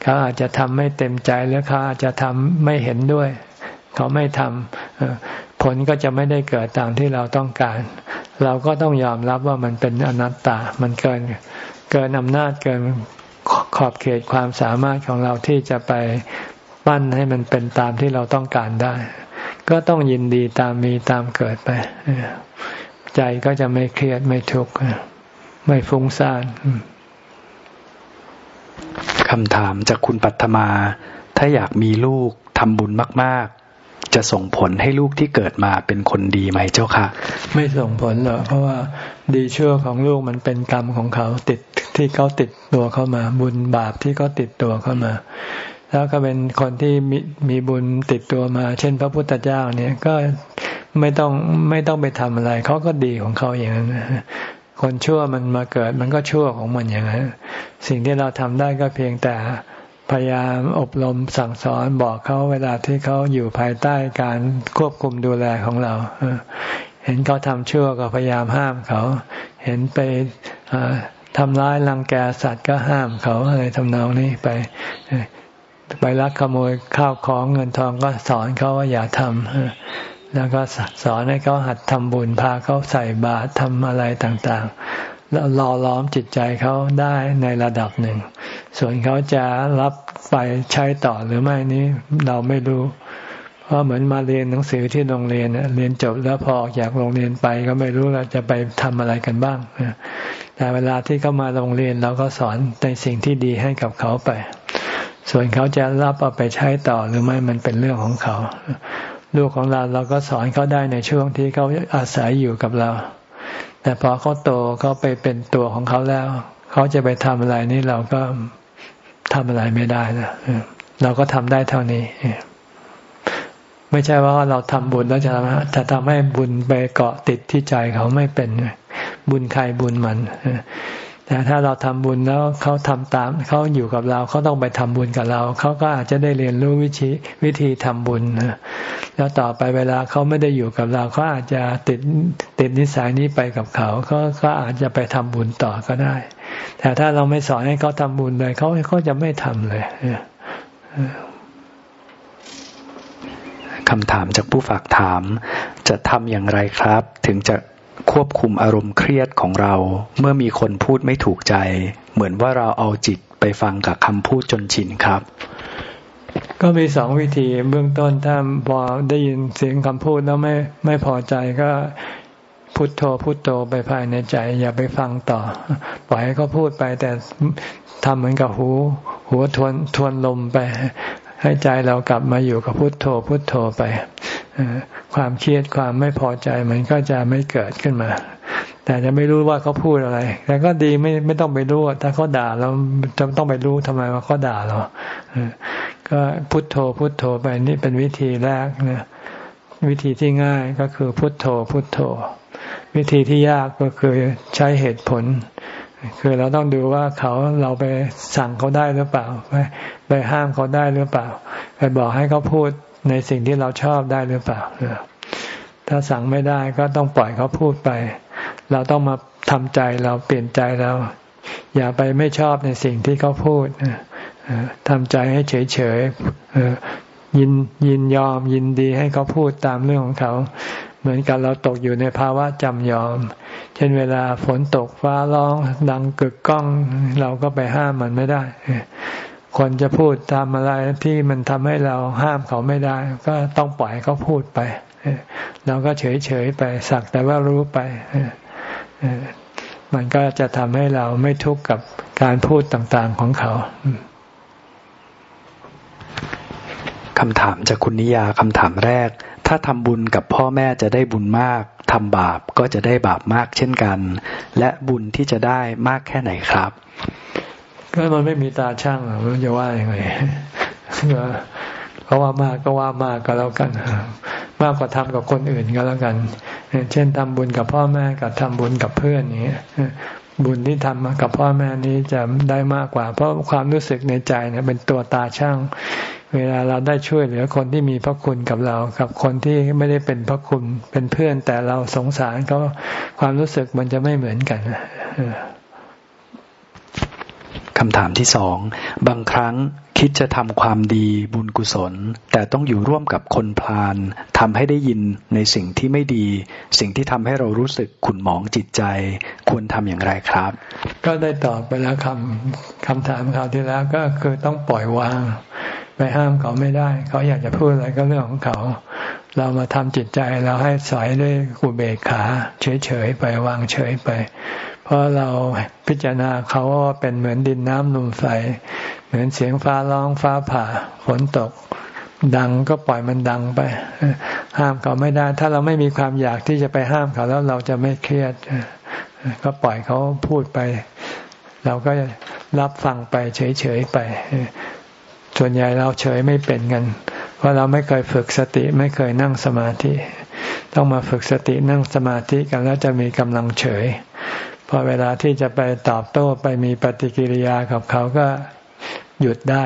Speaker 1: เขาอาจจะทำไม่เต็มใจหรือเขาอาจจะทำไม่เห็นด้วย เขาไม่ทำผลก็จะไม่ได้เกิดตามที่เราต้องการ เราก็ต้องยอมรับว่ามันเป็นอนัตตา มันเกินเกินอำนาจเกินขอบเขตความสามารถของเราที่จะไปปั้นให้มันเป็นตามที่เราต้องการได้ ก็ต้องยินดีตามมีตามเกิดไปใจก็จะไม่เครียดไม่ทุกข์ไม่ฟุ้งซ่าน
Speaker 2: คำถามจากคุณปัทมา ถ้าอยากมีลูกทำบุญมากจะส่งผลให้ลูกที่เกิดมาเป็นคนดีไหมเจ้าค่ะ
Speaker 1: ไม่ส่งผลหรอกเพราะว่าดีชั่วของลูกมันเป็นกรรมของเขาติดที่เขาติดตัวเข้ามา บุญบาปที่เขาติดตัวเข้ามา แล้วก็เป็นคนที่มีมีบุญติดตัวมา เช่น พระพุทธเจ้าเนี่ยก็ไม่ต้องไม่ต้องไปทำอะไร เขาก็ดีของเขาอย่างนั้นคนชั่วมันมาเกิดมันก็ชั่วของมันอย่างนั้นสิ่งที่เราทำได้ก็เพียงแต่พยายามอบรมสั่งสอนบอกเขาเวลาที่เขาอยู่ภายใต้การควบคุมดูแลของเรา เห็นเขาทำชั่วก็พยายามห้ามเขา เห็นไปทำร้ายรังแกสัตว์ก็ห้ามเขาอะไรทำนองนี้ไป ไปลักขโมยข้าวของเงินทองก็สอนเขาว่าอย่าทำแล้วก็สอนให้เขาหัดทำบุญพาเขาใส่บาตรทำอะไรต่างๆ แล้วหล่อล้อมจิตใจเขาได้ในระดับหนึ่ง ส่วนเขาจะรับไปใช้ต่อหรือไม่นี้เราไม่รู้ เพราะเหมือนมาเรียนหนังสือที่โรงเรียนเรียนจบแล้วพอออกจากโรงเรียนไปก็ไม่รู้เราจะไปทำอะไรกันบ้างแต่เวลาที่เขามาโรงเรียนเราก็สอนในสิ่งที่ดีให้กับเขาไป ส่วนเขาจะรับเอาไปใช้ต่อหรือไม่มันเป็นเรื่องของเขา ลูกของเราเราก็สอนเขาได้ในช่วงที่เขาอาศัยอยู่กับเรา แต่พอเขาโตเขาไปเป็นตัวของเขาแล้ว เขาจะไปทำอะไรนี่เราก็ทำอะไรไม่ได้นะเราก็ทำได้เท่านี้ ไม่ใช่ว่าเราทำบุญแล้วจะทำจะทำให้บุญไปเกาะติดที่ใจเขาไม่เป็น บุญใครบุญมัน แต่ถ้าเราทำบุญแล้วเขาทำตามเขาอยู่กับเราเขาต้องไปทำบุญกับเราเขาก็อาจจะได้เรียนรู้วิธีวิธีทำบุญแล้วต่อไปเวลาเขาไม่ได้อยู่กับเราเขาอาจจะติดติดนิสัยนี้ไปกับเขาเขาก็อาจจะไปทำบุญต่อก็ได้ แต่ถ้าเราไม่สอนให้เขาทำบุญเลยเขาเขาจะไม่ทำเลย
Speaker 2: คำถามจากผู้ฝากถาม จะทำอย่างไรครับ ถึงจะ ควบคุมอารมณ์เครียดของเรา เมื่อมีคนพูดไม่ถูกใจ เหมือนว่าเราเอาจิตไปฟังกับคำพูดจนชินครับ
Speaker 1: ก็มีสองวิธีเบื้องต้นถ้าพอได้ยินเสียงคำพูดแล้วไม่ไม่พอใจก็พุโทโธพุโทโธไปภายในใจ อย่าไปฟังต่อ ปล่อยให้เขาพูดไปแต่ทำเหมือนกับหู หัวทวนทวนลมไป ให้ใจเรากลับมาอยู่กับพุโทโธพุโทโธไป ความเครียดความไม่พอใจมันก็จะไม่เกิดขึ้นมา แต่จะไม่รู้ว่าเขาพูดอะไร แต่ก็ดีไม่ไม่ต้องไปรู้ถ้าเขาด่าเราจะต้องไปรู้ทำไมว่าเขาด่าเราก็พุทโธพุทโธไปนี่เป็นวิธีแรกนะวิธีที่ง่ายก็คือพุทโธพุทโธ วิธีที่ยากก็คือใช้เหตุผล คือเราต้องดูว่าเขาเราไปสั่งเขาได้หรือเปล่า ไปไปห้ามเขาได้หรือเปล่า ไปบอกให้เขาพูด ในสิ่งที่เราชอบได้หรือเปล่าถ้าสั่งไม่ได้ก็ต้องปล่อยเขาพูดไป เราต้องมาทำใจเราเปลี่ยนใจเรา อย่าไปไม่ชอบในสิ่งที่เขาพูดทำใจให้เฉยๆยินยินยอมยินดีให้เขาพูดตามเรื่องของเขา เหมือนกันเราตกอยู่ในภาวะจำยอม เช่นเวลาฝนตกฟ้าร้องดังกึกก้อง เราก็ไปห้ามมันไม่ได้ คนจะพูดทำอะไรที่มันทำให้เราห้ามเขาไม่ได้ ก็ต้องปล่อยเขาพูดไป เราก็เฉยเฉยไปสักแต่ว่ารู้ไป มันก็จะทำให้เราไม่ทุกข์กับการพูดต่างๆของเขา
Speaker 2: คำถามจากคุณนิยาคำถามแรก ถ้าทำบุญกับพ่อแม่จะได้บุญมากทำบาปก็จะได้บาปมากเช่นกัน และบุญที่จะได้มากแค่ไหนครับ
Speaker 1: ก็มันไม่มีตาช่างมันจะว่ายังไงเพราะว่ามากก็ว่ามากก็แล้วกัน มากกว่าทำกับคนอื่นก็แล้วกัน เช่นทำบุญกับพ่อแม่กับทำบุญกับเพื่อนนี้บุญที่ทำกับพ่อแม่นี้จะได้มากกว่า เพราะความรู้สึกในใจเนี่ยเป็นตัวตาช่าง เวลาเราได้ช่วยเหลือคนที่มีพระคุณกับเรา กับคนที่ไม่ได้เป็นพระคุณเป็นเพื่อน แต่เราสงสารเขาความรู้สึกมันจะไม่เหมือนกัน
Speaker 2: คำถามที่สอง บางครั้งคิดจะทำความดีบุญกุศล แต่ต้องอยู่ร่วมกับคนพลาลทำให้ได้ยินในสิ่งที่ไม่ดี สิ่งที่ทำให้เรารู้สึกขุ่นหมองจิตใจ ควรทำอย่างไรครับ
Speaker 1: ก็ได้ตอบไปแล้วคำคำถามคราวที่แล้วก็คือต้องปล่อยวาง ไปห้ามเขาไม่ได้ เขาอยากจะพูดอะไรก็เรื่องของเขา เรามาทำจิตใจเราให้สอยด้วยกุเบกขา เฉยๆไปวางเฉยไป เพราะเราพิจารณาเขาว่าเป็นเหมือนดินน้ำลมไฟ เหมือนเสียงฟ้าร้องฟ้าผ่าฝนตก ดังก็ปล่อยมันดังไป ห้ามเขาไม่ได้ ถ้าเราไม่มีความอยากที่จะไปห้ามเขาแล้วเราจะไม่เครียด ก็ปล่อยเขาพูดไป เราก็รับฟังไปเฉยๆไป ส่วนใหญ่เราเฉยไม่เป็นกัน เพราะเราไม่เคยฝึกสติไม่เคยนั่งสมาธิ ต้องมาฝึกสตินั่งสมาธิกันแล้วจะมีกำลังเฉย พอเวลาที่จะไปตอบโต้ไปมีปฏิกิริยากับเขาก็หยุดได้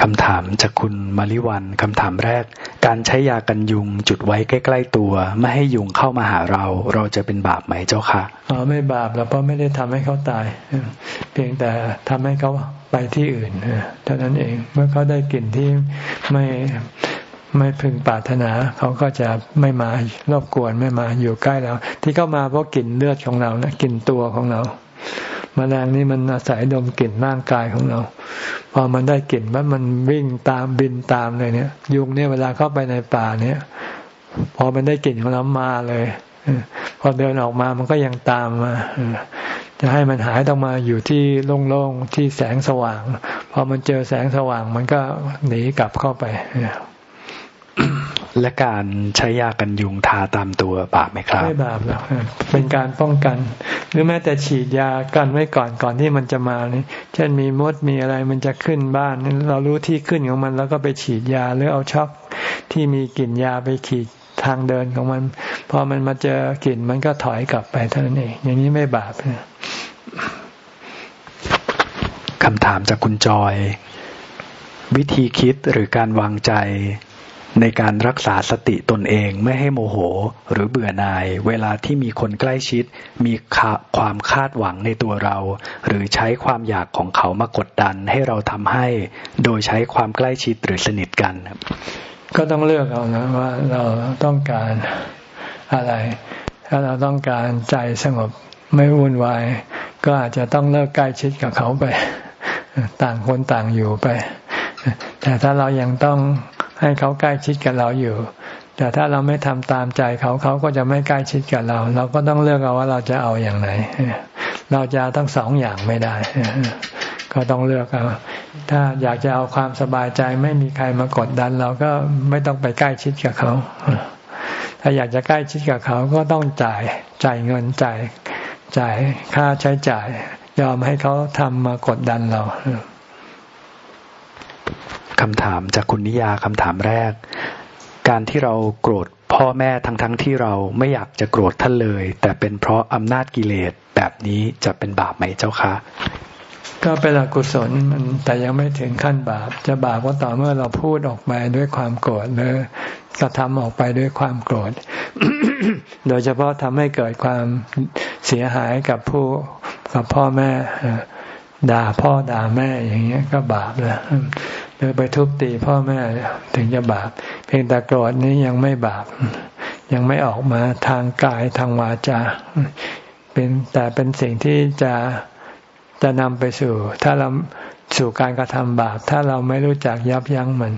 Speaker 2: คำถามจากคุณมาริวันคำถามแรก การใช้ยากันยุงจุดไว้ใกล้ ๆ ตัว ไม่ให้ยุงเข้ามาหาเรา เราจะเป็นบาปไหมเจ้าคะ
Speaker 1: อ๋อไม่บาปแล้วเพราะไม่ได้ทำให้เขาตาย เพียงแต่ทำให้เขาไปที่อื่นเท่านั้นเอง เมื่อเขาได้กลิ่นที่ไม่ ไม่พึงปรารถนา เขาก็จะไม่มารบกวนไม่มาอยู่ใกล้เรา ที่เข้ามาเพราะกลิ่นเลือดของเรานะกลิ่นตัวของเรามแมลงนี่มันอาศัยดมกลิ่นร่างกายของเรา พอมันได้กลิ่นว่ามันวิ่งตามบินตามเลยเนี่ย ยุงเนี่ยเวลาเข้าไปในป่าเนี่ย พอมันได้กลิ่นของเรามาเลยพอเดินออกมามันก็ยังตามมาจะให้มันหายต้องมาอยู่ที่โล่งๆที่แสงสว่าง พอมันเจอแสงสว่างมันก็หนีกลับเข้าไป
Speaker 2: และการใช้ยากันยุงทาตามตัวบาปไหมครับ
Speaker 1: ไม่บาปหรอกเป็นการป้องกัน หรือแม้แต่ฉีดยากันไว้ก่อนก่อนที่มันจะมานี่เช่นมีมดมีอะไรมันจะขึ้นบ้าน เรารู้ที่ขึ้นของมัน แล้วก็ไปฉีดยาหรือเอาช็อกที่มีกลิ่นยาไปขีดทางเดินของมัน พอมันมาเจอกลิ่นมันก็ถอยกลับไปเท่านั้นเองอย่างนี้ไม่บาป
Speaker 2: คำถามจากคุณจอย วิธีคิดหรือการวางใจ ในการรักษาสติตนเองไม่ให้โมโหหรือเบื่อหน่าย เวลาที่มีคนใกล้ชิด มีความคาดหวังในตัวเรา หรือใช้ความอยากของเขามากดดันให้เราทำให้ โดยใช้ความใกล้ชิดหรือสนิทกัน
Speaker 1: ก็ต้องเลือกเอานะว่าเราต้องการอะไร ถ้าเราต้องการใจสงบไม่วุ่นวายก็อาจจะต้องเลิกใกล้ชิดกับเขาไป ต่างคนต่างอยู่ไป แต่ถ้าเรายังต้อง ให้เขาใกล้ชิดกับเราอยู่ แต่ถ้าเราไม่ทำตามใจเขาเขาก็จะไม่ใกล้ชิดกับเรา เราก็ต้องเลือกเอาว่าเราจะเอาอย่างไหน เราจะทั้งสองอย่างไม่ได้ ก็ต้องเลือกเอาถ้าอยากจะเอาความสบายใจไม่มีใครมากดดัน เราก็ไม่ต้องไปใกล้ชิดกับเขา ถ้าอยากจะใกล้ชิดกับเขาก็ต้องจ่ายจ่ายเงินจ่ายจ่ายค่าใช้จ่าย ยอมให้เขาทำมากดดันเรา
Speaker 2: คำถามจากคุณนิยาคำถามแรก การที่เราโกรธพ่อแม่ทั้งทั้งที่เราไม่อยากจะโกรธท่านเลย แต่เป็นเพราะอำนาจกิเลสแบบนี้จะเป็นบาปไหมเจ้าคะ
Speaker 1: ก็เป็นอกุศลมันแต่ยังไม่ถึงขั้นบาป จะบาปก็ต่อเมื่อเราพูดออกมาด้วยความโกรธหรือกระทำออกไปด้วยความโกรธ โดยเฉพาะทำให้เกิดความเสียหายกับผู้กับพ่อแม่ด่าพ่อด่าแม่อย่างเงี้ยก็บาปแล้ว หรือไปทุบตีพ่อแม่ถึงจะบาป เพียงแต่โกรธนี้ยังไม่บาป ยังไม่ออกมาทางกายทางวาจาเป็นแต่เป็นสิ่งที่จะจะนำไปสู่ ถ้าเราสู่การกระทำบาป ถ้าเราไม่รู้จักยับยั้งมัน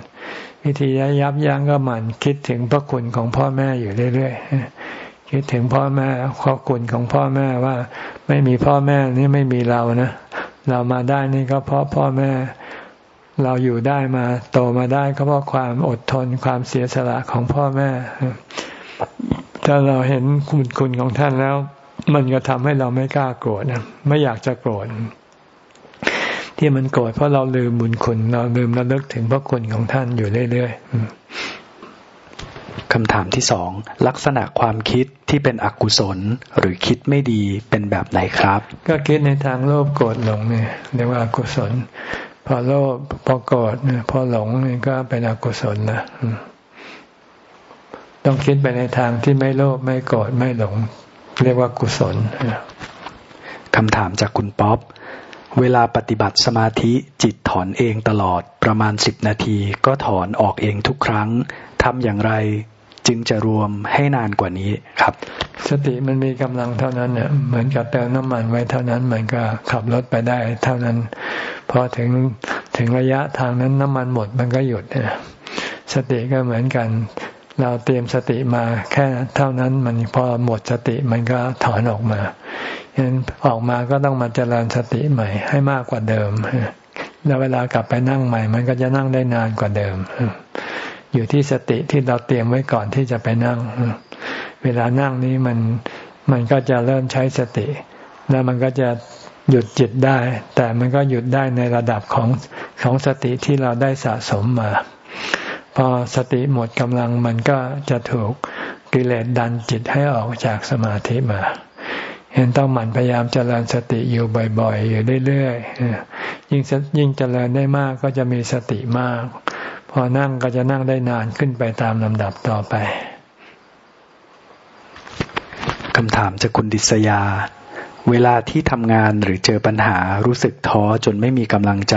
Speaker 1: วิธียับยั้งก็หมั่นคิดถึงพระคุณของพ่อแม่อยู่เรื่อยๆคิดถึงพ่อแม่ขอบคุณของพ่อแม่ว่า ไม่มีพ่อแม่นี่ไม่มีเรานะเรามาได้นี่ก็เพราะพ่อแม่ เราอยู่ได้มาโตมาได้ก็เพราะความอดทนความเสียสละของพ่อแม่ ถ้าเราเห็นคุณคุณของท่านแล้ว มันก็ทำให้เราไม่กล้าโกรธนะไม่อยากจะโกรธที่มันโกรธเพราะเราลืมบุญคุณ เราลืมระลึกถึงพระคุณของท่านอยู่เรื่อย
Speaker 2: ๆคำถามที่สองลักษณะความคิดที่เป็นอกุศลหรือคิดไม่ดีเป็นแบบไหนครับ
Speaker 1: ก็คิดในทางโลภโกรธหลงเนี่ยเรียกว่าอกุศล พอโลภพอโกรธพอหลงนี่ก็เป็นอกุศลนะต้องคิดไปในทางที่ไม่โลภไม่โกรธไม่หลง เรียกว่ากุศล
Speaker 2: คำถามจากคุณป๊อปเวลาปฏิบัติสมาธิจิตถอนเองตลอดประมาณสิบนาที ก็ถอนออกเองทุกครั้งทำอย่างไร จึงจะรวมให้นานกว่านี้ครับ
Speaker 1: สติมันมีกำลังเท่านั้นเนี่ยเหมือนกับเติมน้ำมันไว้เท่านั้นมันก็ขับรถไปได้ เท่านั้น พอถึงถึงระยะทางนั้นน้ำมันหมดมันก็หยุดเนี่ยสติก็เหมือนกัน เราเตรียมสติมาแค่เท่านั้นมันพอหมดสติมันก็ถอนออกมาฉะนั้นออกมาก็ต้องมาเจริญสติใหม่ให้มากกว่าเดิมแล้วเวลากลับไปนั่งใหม่ มันก็จะนั่งได้นานกว่าเดิม อยู่ที่สติที่เราเตรียมไว้ก่อนที่จะไปนั่ง เวลานั่งนี้มันมันก็จะเริ่มใช้สติ แล้วมันก็จะหยุดจิตได้ แต่มันก็หยุดได้ในระดับของของสติที่เราได้สะสมมา พอสติหมดกำลังมันก็จะถูกกิเลสดันจิตให้ออกจากสมาธิมาเห็นต้องหมั่นพยายามเจริญสติอยู่บ่อย ๆ อยู่เรื่อยๆยิ่งยิ่งเจริญได้มากก็จะมีสติมาก พอนั่งก็จะนั่งได้นานขึ้นไปตามลำดับต่อไป
Speaker 2: คำถามจากคุณดิษยา เวลาที่ทำงานหรือเจอปัญหารู้สึกท้อจนไม่มีกำลังใจ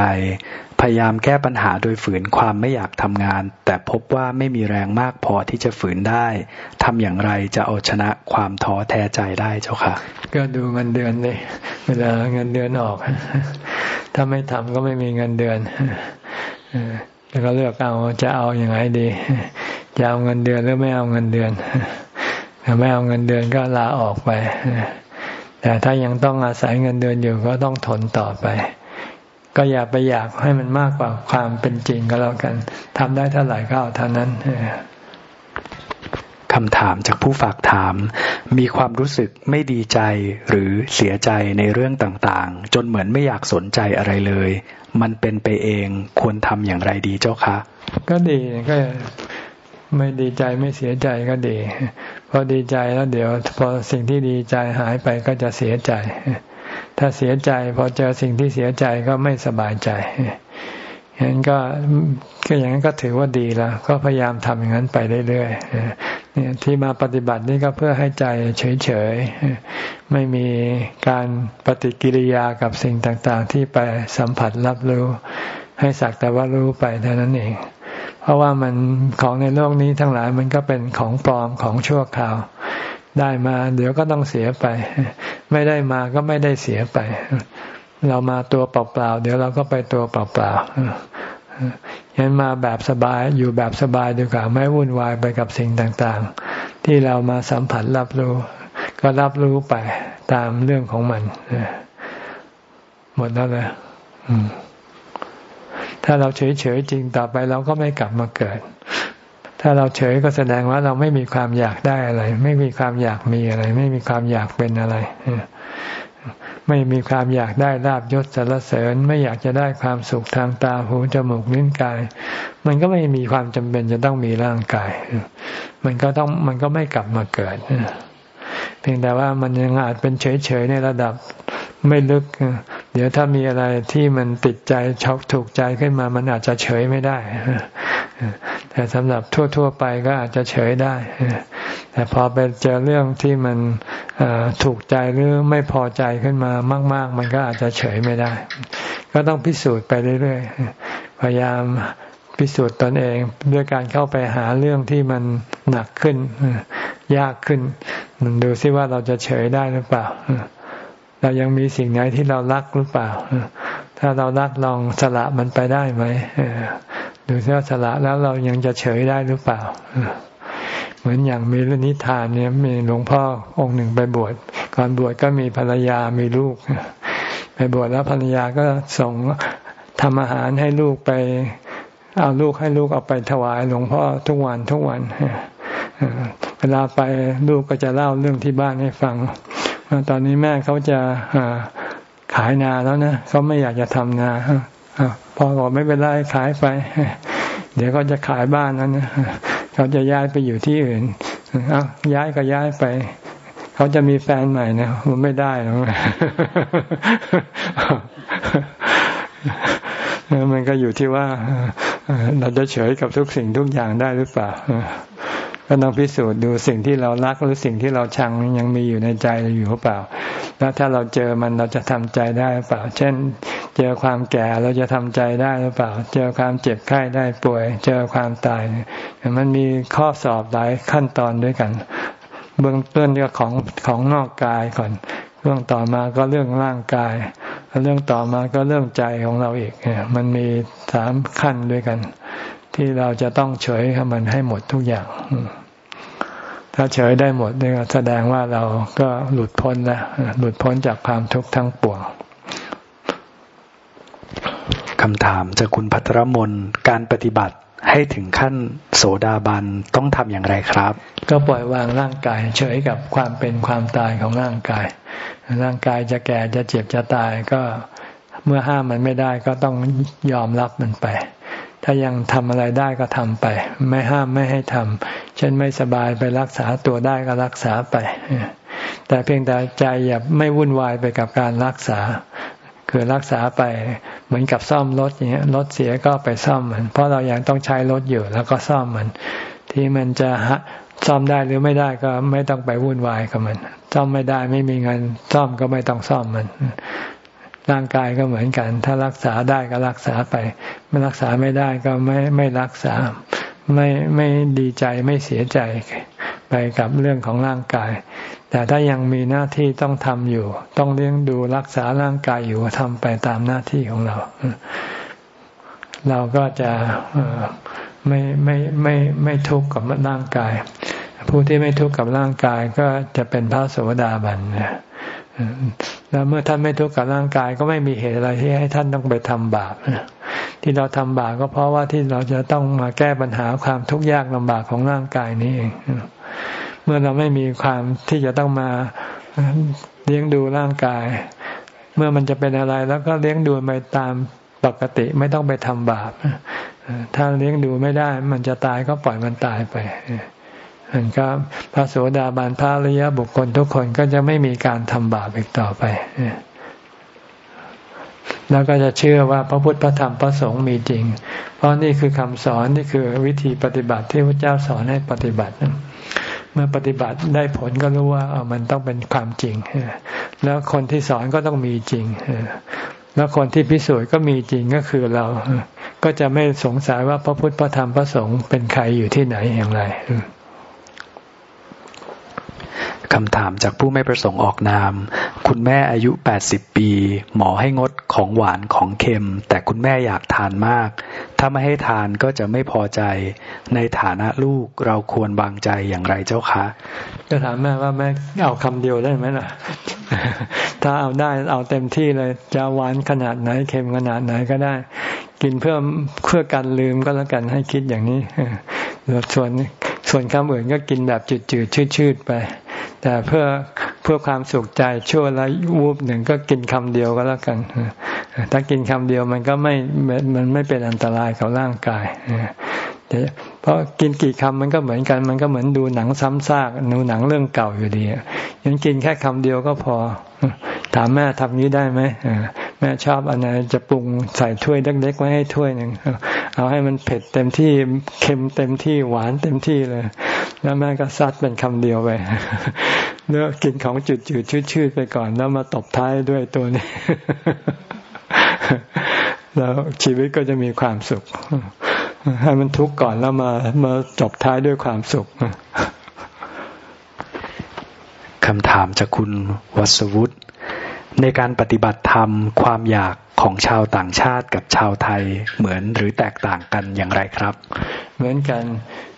Speaker 2: พยายามแก้ปัญหาโดยฝืนความไม่อยากทำงาน แต่พบว่าไม่มีแรงมากพอที่จะฝืนได้ทำอย่างไรจะเอาชนะความท้อแท้ใจได้เจ้าค่ะ
Speaker 1: ก็ดูเงินเดือนเลยเวลาเงินเดือนออก ถ้าไม่ทำก็ไม่มีเงินเดือน แล้วก็เลือกเอาจะเอาอย่างไรดี จะเอาเงินเดือนหรือไม่เอาเงินเดือนถ้าไม่เอาเงินเดือนก็ลาออกไป แต่ถ้ายังต้องอาศัยเงินเดือนอยู่ก็ต้องทนต่อไป ก็อย่าไปอยากให้มันมากกว่าความเป็นจริงก็แล้วกันทำได้เท่าไหร่ก็เอาเท่านั้น
Speaker 2: คำถามจากผู้ฝากถาม มีความรู้สึกไม่ดีใจหรือเสียใจในเรื่องต่างๆ จนเหมือนไม่อยากสนใจอะไรเลย มันเป็นไปเองควรทำอย่างไรดีเจ้าคะ
Speaker 1: ก็ดีก็ไม่ดีใจไม่เสียใจก็ดี พอดีใจแล้วเดี๋ยว พอสิ่งที่ดีใจหายไปก็จะเสียใจ ถ้าเสียใจพอเจอสิ่งที่เสียใจก็ไม่สบายใจ อย่างนั้นก็ก็อย่างนั้นก็ถือว่าดีแล้ว ก็พยายามทำอย่างนั้นไปเรื่อยๆเนี่ยที่มาปฏิบัตินี่ก็เพื่อให้ใจเฉยๆ ไม่มีการปฏิกิริยากับสิ่งต่างๆ ที่ไปสัมผัสรับรู้ ให้สักแต่ว่ารู้ไปเท่านั้นเอง เพราะว่ามันของในโลกนี้ทั้งหลายมันก็เป็นของปลอมของชั่วคราว ได้มา เดี๋ยวก็ต้องเสียไป ไม่ได้มาก็ไม่ได้เสียไป เรามาตัวเปล่าๆเดี๋ยวเราก็ไปตัวเปล่าๆยันมาแบบสบายอยู่แบบสบายดีกว่าไม่วุ่นวายไปกับสิ่งต่างๆ ที่เรามาสัมผัสรับรู้ ก็รับรู้ไปตามเรื่องของมันหมดแล้วเลยถ้าเราเฉยๆจริงต่อไปเราก็ไม่กลับมาเกิด ถ้าเราเฉยก็แสดงว่าเราไม่มีความอยากได้อะไร ไม่มีความอยากมีอะไร ไม่มีความอยากเป็นอะไร ไม่มีความอยากได้ลาบยศสารเสริญ ไม่อยากจะได้ความสุขทางตาหูจมูกลิ้นกาย มันก็ไม่มีความจำเป็นจะต้องมีร่างกาย มันก็ต้องมันก็ไม่กลับมาเกิดเพียงแต่ว่ามันยังอาจเป็นเฉยๆในระดับไม่ลึก เดี๋ยวถ้ามีอะไรที่มันติดใจช็อกถูกใจขึ้นมา มันอาจจะเฉยไม่ได้ แต่สำหรับทั่ว ๆ ไปก็อาจจะเฉยได้ แต่พอไปเจอเรื่องที่มันถูกใจหรือไม่พอใจขึ้นมามาก ๆ มันก็อาจจะเฉยไม่ได้ ก็ต้องพิสูจน์ไปเรื่อยๆ พยายามพิสูจน์ตนเองด้วยการเข้าไปหาเรื่องที่มันหนักขึ้น ยากขึ้น ดูซิว่าเราจะเฉยได้หรือเปล่า เรายังมีสิ่งไหนที่เรารักหรือเปล่า ถ้าเรารักลองสละมันไปได้ไหมดูซิว่าสละแล้วเรายังจะเฉยได้หรือเปล่า เหมือนอย่างมีเรื่องนิทานเนี่ยมีหลวงพ่อองค์หนึ่งไปบวชก่อนบวชก็มีภรรยามีลูก ไปบวชแล้วภรรยาก็ส่งทำอาหารให้ลูกไป เอาลูกให้ลูกเอาไปถวายหลวงพ่อทุกวันทุกวันเวลาไปลูกก็จะเล่าเรื่องที่บ้านให้ฟัง ตอนนี้แม่เขาจะขายนาแล้วนะเขาไม่อยากจะทำนาพอบอกไม่เป็นไรขายไป เดี๋ยวก็จะขายบ้านนั้นนะเขาจะย้ายไปอยู่ที่อื่นเอาย้ายก็ย้ายไป เขาจะมีแฟนใหม่นะมันไม่ได้หรอกมันก็อยู่ที่ว่าเราจะเฉยกับทุกสิ่งทุกอย่างได้หรือเปล่า ก็ต้องพิสูจน์ดูสิ่งที่เรารักหรือสิ่งที่เราชังยังมีอยู่ในใจเราอยู่หรือเปล่า แล้วถ้าเราเจอมันเราจะทำใจได้หรือเปล่า เช่น เจอความแก่เราจะทำใจได้หรือเปล่า เจอความเจ็บไข้ได้ป่วย เจอความตายมันมีข้อสอบหลายขั้นตอนด้วยกัน เบื้องต้นก็ของของนอกกายก่อน เรื่องต่อมาก็เรื่องร่างกาย เรื่องต่อมาก็เรื่องใจของเราอีกมันมีสามขั้นด้วยกัน ที่เราจะต้องเฉยกับมันให้หมดทุกอย่าง ถ้าเฉยได้หมดนี่แสดงว่าเราก็หลุดพ้นแล้วหลุดพ้นจากความทุกข์ทั้งปวง
Speaker 2: คำถามจากคุณพัทรมนการปฏิบัติให้ถึงขั้นโสดาบันต้องทำอย่างไรครับ
Speaker 1: ก็ปล่อยวางร่างกาย เฉยกับความเป็นความตายของร่างกาย ร่างกายจะแก่จะเจ็บจะตายก็เมื่อห้ามมันไม่ได้ก็ต้องยอมรับมันไป ถ้ายังทำอะไรได้ก็ทำไป ไม่ห้ามไม่ให้ทำเช่นไม่สบายไปรักษาตัวได้ก็รักษาไป แต่เพียงแต่ใจอย่าไม่วุ่นวายไปกับการรักษา คือรักษาไปเหมือนกับซ่อมรถอย่างเงี้ยรถเสียก็ไปซ่อมมัน เพราะเรายังต้องใช้รถอยู่แล้วก็ซ่อมมัน ที่มันจะซ่อมได้หรือไม่ได้ก็ไม่ต้องไปวุ่นวายกับมัน ซ่อมไม่ได้ไม่มีเงินซ่อมก็ไม่ต้องซ่อมมัน ร่างกายก็เหมือนกัน ถ้ารักษาได้ก็รักษาไป ไม่รักษาไม่ได้ก็ไม่ไม่รักษา ไม่ไม่ดีใจไม่เสียใจไปกับเรื่องของร่างกาย แต่ถ้ายังมีหน้าที่ต้องทำอยู่ ต้องเลี้ยงดูรักษาร่างกายอยู่ทำไปตามหน้าที่ของเรา เราก็จะไม่ไม่ไม่ไม่ทุกข์กับร่างกาย ผู้ที่ไม่ทุกข์กับร่างกายก็จะเป็นพระโสดาบันนะแล้วเมื่อท่านไม่ทุกข์กับร่างกายก็ไม่มีเหตุอะไรที่ให้ท่านต้องไปทำบาปที่เราทำบาปก็เพราะว่าที่เราจะต้องมาแก้ปัญหาความทุกข์ยากลำบากของร่างกายนี้เองเมื่อเราไม่มีความที่จะต้องมาเลี้ยงดูร่างกาย เมื่อมันจะเป็นอะไรแล้วก็เลี้ยงดูไปตามปกติไม่ต้องไปทำบาปถ้าเลี้ยงดูไม่ได้ มันจะตายก็ปล่อยมันตายไป มันก็พระโสดาบันพระริยบุคคลทุกคนก็จะไม่มีการทำบาปอีกต่อไป แล้วก็จะเชื่อว่าพระพุทธพระธรรมพระสงฆ์มีจริง เพราะนี่คือคำสอนนี่คือวิธีปฏิบัติที่พระเจ้าสอนให้ปฏิบัติ เมื่อปฏิบัติได้ผลก็รู้ว่าเอมันต้องเป็นความจริง แล้วคนที่สอนก็ต้องมีจริงแล้วคนที่พิสูจน์ก็มีจริงก็คือเรา ก็จะไม่สงสัยว่าพระพุทธพระธรรมพระสงฆ์เป็นใครอยู่ที่ไหนอย่างไร
Speaker 2: คำถามจากผู้ไม่ประสงค์ออกนาม คุณแม่อายุ 80 ปี หมอให้งดของหวานของเค็ม แต่คุณแม่อยากทานมาก ถ้าไม่ให้ทานก็จะไม่พอใจ ในฐานะลูกเราควรวางใจอย่างไรเจ้าคะ
Speaker 1: จะถามแม่ว่าแม่เอาคำเดียวได้ไหมล่ะ ถ้าเอาได้เอาเต็มที่เลย จะหวานขนาดไหนเค็มขนาดไหนก็ได้ กินเพื่อเพื่อการลืมก็แล้วกันให้คิดอย่างนี้ส่วนส่วนคำอื่นก็กินแบบจืดๆชืดๆไป แต่เพื่อเพื่อความสุขใจชั่วละวูบหนึ่งก็กินคำเดียวก็แล้วกันถ้ากินคำเดียวมันก็ไม่มันไม่เป็นอันตรายกับร่างกายเพราะกินกี่คำมันก็เหมือนกัน มันก็เหมือนดูหนังซ้ำซากดูหนังเรื่องเก่าอยู่ดียังกินแค่คำเดียวก็พอ ถามแม่ทำนี้ได้ไหม แม่ชอบอันไหนจะปรุงใส่ถ้วยเล็กๆไว้ให้ถ้วยหนึ่งเอาให้มันเผ็ดเต็มที่เค็มเต็มที่หวานเต็มที่เลย แล้วแม่ก็ซัดเป็นคำเดียวไปเลือกกินของจืดๆชืดๆไปก่อน แล้วมาตบท้ายด้วยตัวนี้ แล้วชีวิตก็จะมีความสุข ให้มันทุกข์ก่อนแล้วมามาจบท้ายด้วยความสุข
Speaker 2: คำถามจากคุณวัสวุฒิ ในการปฏิบัติธรรมความอยากของชาวต่างชาติกับชาวไทยเหมือนหรือแตกต่างกันอย่างไรครับ
Speaker 1: เหมือนกัน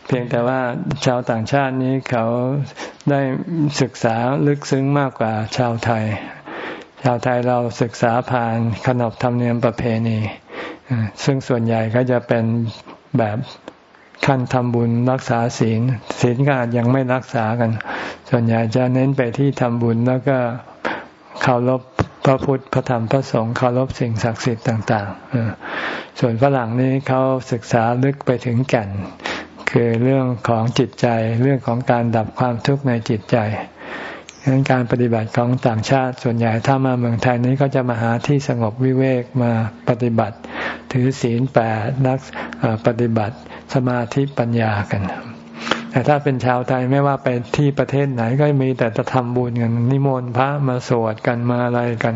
Speaker 1: เพียงแต่ว่าชาวต่างชาตินี้เขาได้ศึกษาลึกซึ้งมากกว่าชาวไทย ชาวไทยเราศึกษาผ่านขนบธรรมเนียมประเพณี ซึ่งส่วนใหญ่ก็จะเป็นแบบขั้นทำบุญรักษาศีลศีลก็อาจยังไม่รักษากัน ส่วนใหญ่จะเน้นไปที่ทำบุญแล้วก็ เคารพพระพุทธพระธรรมพระสงฆ์เคารพสิ่งศักดิ์สิทธิ์ต่างๆส่วนฝรั่งนี้เขาศึกษาลึกไปถึงแก่น คือเรื่องของจิตใจเรื่องของการดับความทุกข์ในจิตใจดังนั้นการปฏิบัติของต่างชาติส่วนใหญ่ถ้ามาเมืองไทยนี้ก็จะมาหาที่สงบวิเวกมาปฏิบัติ ถือศีลแปดนักปฏิบัติสมาธิปัญญากัน แต่ถ้าเป็นชาวไทยไม่ว่าไปที่ประเทศไหนก็มีแต่จะทำบุญกันนิมนต์พระมาสวดกันมาอะไรกัน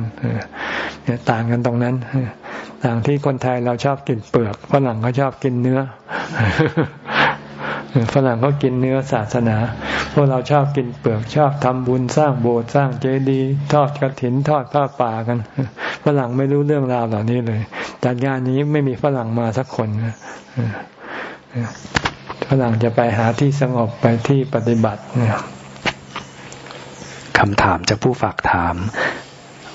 Speaker 1: เนี่ยต่างกันตรงนั้นต่างที่คนไทยเราชอบกินเปลือกฝรั่งเขาชอบกินเนื้อฝรั่งเขากินเนื้อศาสนา พวกเราชอบกินเปลือกชอบทำบุญสร้างโบสถ์สร้างเจดีย์ทอดกระถินทอดผ้าป่ากัน ฝรั่งไม่รู้เรื่องราวเหล่านี้เลย จัดงานนี้ไม่มีฝรั่งมาสักคน ฝรั่งจะไปหาที่สงบไปที่ปฏิบัติเนี่ย
Speaker 2: คำถามจากผู้ฝากถาม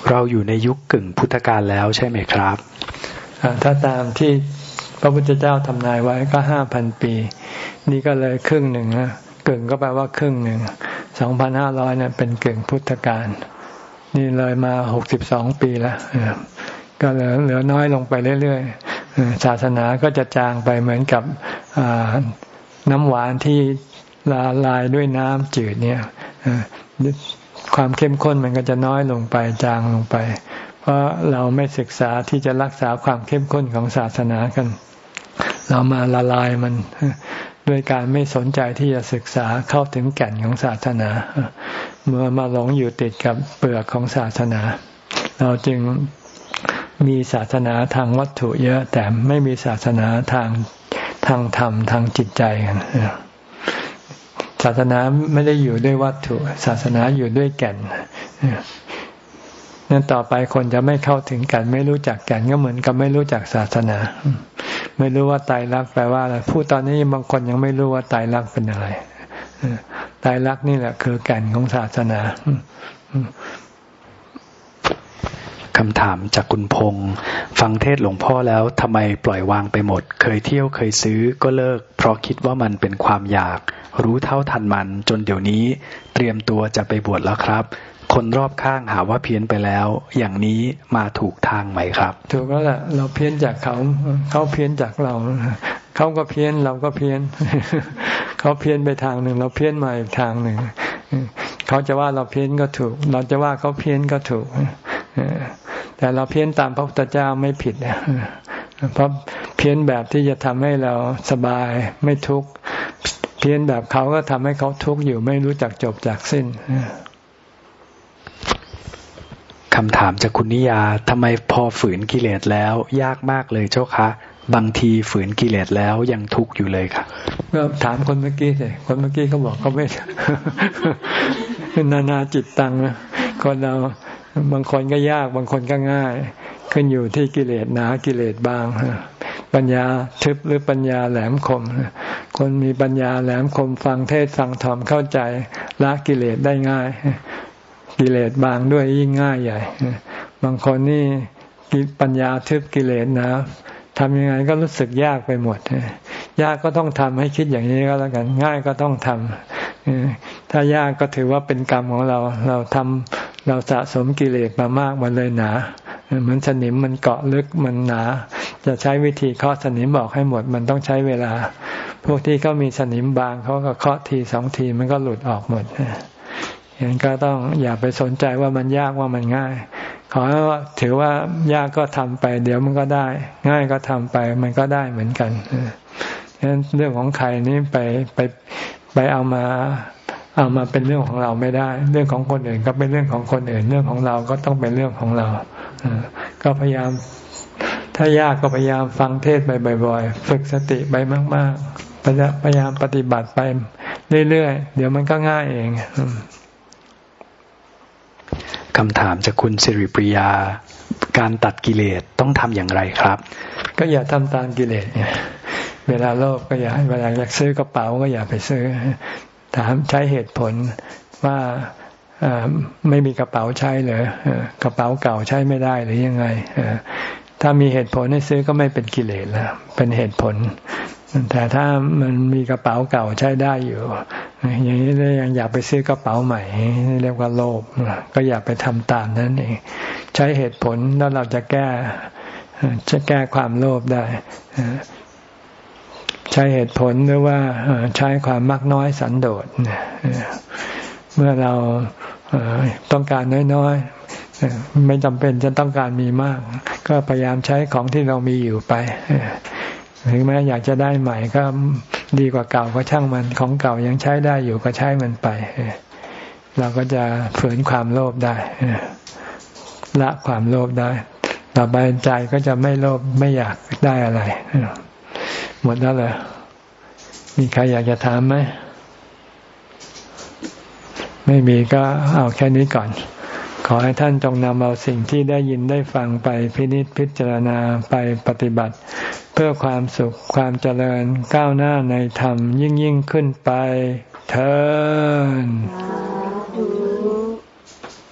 Speaker 2: เราอยู่ในยุคกึ่งพุทธกาลแล้วใช่ไหมครับ
Speaker 1: ถ้าตามที่พระพุทธเจ้าทำนายไว้ก็ห้าพันปี นี่ก็เลยครึ่งหนึ่งนะกึ่งก็แปลว่าครึ่งหนึ่งสองพันห้าร้อยเนี่ยเป็นกึ่งพุทธกาลนี่เลยมาหกสิบสองปีแล้วก็เหลือเหลือน้อยลงไปเรื่อยๆศาสนาก็จะจางไปเหมือนกับ น้ำหวานที่ละลายด้วยน้ำจืดเนี่ยความเข้มข้นมันก็จะน้อยลงไปจางลงไป เพราะเราไม่ศึกษาที่จะรักษาความเข้มข้นของศาสนากัน เรามาละลายมันด้วยการไม่สนใจที่จะศึกษาเข้าถึงแก่นของศาสนา เมื่อมาหลงอยู่ติดกับเปลือกของศาสนา เราจึงมีศาสนาทางวัตถุเยอะแต่ไม่มีศาสนาทาง ทางธรรมทางจิตใจกันศาสนาไม่ได้อยู่ด้วยวัตถุ ศาสนาอยู่ด้วยแก่นนั่นต่อไปคนจะไม่เข้าถึงกัน ไม่รู้จักแก่นก็เหมือนกับไม่รู้จักศาสนา ไม่รู้ว่าไตรลักแปลว่าอะไรผู้ตอนนี้บางคนยังไม่รู้ว่าไตรลักเป็นอะไรไตรลักนี่แหละคือแก่นของศาสนา
Speaker 2: คำถามจากคุณพงษ์ฟังเทศหลวงพ่อแล้วทำไมปล่อยวางไปหมด เคยเที่ยวเคยซื้อก็เลิก เพราะคิดว่ามันเป็นความอยาก รู้เท่าทันมัน จนเดี๋ยวนี้ เตรียมตัวจะไปบวชแล้วครับ คนรอบข้างหาว่าเพี้ยนไปแล้ว อย่างนี้มาถูกทางไหมครับ
Speaker 1: ถูกแล้วแหละเราเพี้ยนจากเขา เขาเพี้ยนจากเรา เขาก็เพี้ยนเราก็เพี้ยน เขาเพี้ยนไปทางหนึ่ง เราเพี้ยนมาอีกทางหนึ่งเขาจะว่าเราเพี้ยนก็ถูก เราจะว่าเขาเพี้ยนก็ถูก แต่เราเพี้ยนตามพระพุทธเจ้าไม่ผิดนะเพราะเพี้ยนแบบที่จะทำให้เราสบายไม่ทุกข์เพี้ยนแบบเขาก็ทำให้เขาทุกข์อยู่ไม่รู้จักจบจากสิ้น
Speaker 2: คำถามจากคุณนิยาทำไมพอฝืนกิเลสแล้ว ยากมากเลยเจ้าคะ บางทีฝืนกิเลสแล้วยังทุกข์อยู่เลยค่ะ
Speaker 1: ก็ถามคนเมื่อกี้สิคนเมื่อกี้เขาบอกเขาไม่นานาจิตตังนะคนเรา บางคนก็ยากบางคนก็ง่าย ขึ้นอยู่ที่กิเลสหนากิเลสบางปัญญาทึบหรือปัญญาแหลมคม คนมีปัญญาแหลมคมฟังเทศฟังธรรมเข้าใจละกิเลสได้ง่าย กิเลสบางด้วยยิ่งง่ายใหญ่ บางคนนี่ปัญญาทึบกิเลสนะทำยังไงก็รู้สึกยากไปหมด ยากก็ต้องทำให้คิดอย่างนี้ก็แล้วกัน ง่ายก็ต้องทำถ้ายากก็ถือว่าเป็นกรรมของเรา เราทำ เราสะสมกิเลสมามากมันเลยหนา เหมือนสนิมมันเกาะลึกมันหนา จะใช้วิธีเคาะสนิมบอกให้หมดมันต้องใช้เวลา พวกที่เขามีสนิมบางเขาก็เคาะทีสองทีมันก็หลุดออกหมดอย่างนั้นก็ต้องอย่าไปสนใจว่ามันยากว่ามันง่าย ขอว่าถือว่ายากก็ทำไป เดี๋ยวมันก็ได้ ง่ายก็ทำไป มันก็ได้เหมือนกันฉะนั้นเรื่องของใครนี่ไปไปไปเอามา เอามาเป็นเรื่องของเราไม่ได้ เรื่องของคนอื่นก็เป็นเรื่องของคนอื่น เรื่องของเราก็ต้องเป็นเรื่องของเราก็พยายาม ถ้ายากก็พยายามฟังเทศไปบ่อย ๆ ฝึกสติไปมาก ๆ พยายามปฏิบัติไปเรื่อยๆ เดี๋ยวมันก็ง่ายเอง
Speaker 2: คำถามจากคุณสิริปริยา การตัดกิเลสต้องทำอย่างไรครับ
Speaker 1: ก็อย่าทำตามกิเลสเนี่ยเวลาโลภก็อย่าเวลาอยากซื้อกระเป๋าก็อย่าไปซื้อ ถามใช้เหตุผลว่าไม่มีกระเป๋าใช้เลยกระเป๋าเก่าใช้ไม่ได้หรือยังไงถ้ามีเหตุผลให้ซื้อก็ไม่เป็นกิเลสแล้วเป็นเหตุผล แต่ถ้ามันมีกระเป๋าเก่าใช้ได้อยู่ อย่างนี้ยังอยากไปซื้อกระเป๋าใหม่เรียกว่าโลภก็อย่าไปทำตามนั้นเองใช้เหตุผลแล้วเราจะแก้จะแก้ความโลภได้ ใช้เหตุผลหรือว่าใช้ความมักน้อยสันโดษเมื่อเราต้องการน้อยๆไม่จำเป็นจะต้องการมีมาก ก็พยายามใช้ของที่เรามีอยู่ไปถึงแม้อยากจะได้ใหม่ก็ดีกว่าเก่าก็ช่างมันของเก่ายังใช้ได้อยู่ก็ใช้มันไปเราก็จะฝืนความโลภได้ละความโลภได้ ต่อไปใจก็จะไม่โลภไม่อยากได้อะไร หมดแล้วเหรอมีใครอยากจะถามไหม ไม่มีก็เอาแค่นี้ก่อน ขอให้ท่านจงนำเอาสิ่งที่ได้ยินได้ฟังไปพินิจพิจารณาไปปฏิบัติ เพื่อความสุขความเจริญก้าวหน้าในธรรมยิ่งยิ่งขึ้นไปเถิด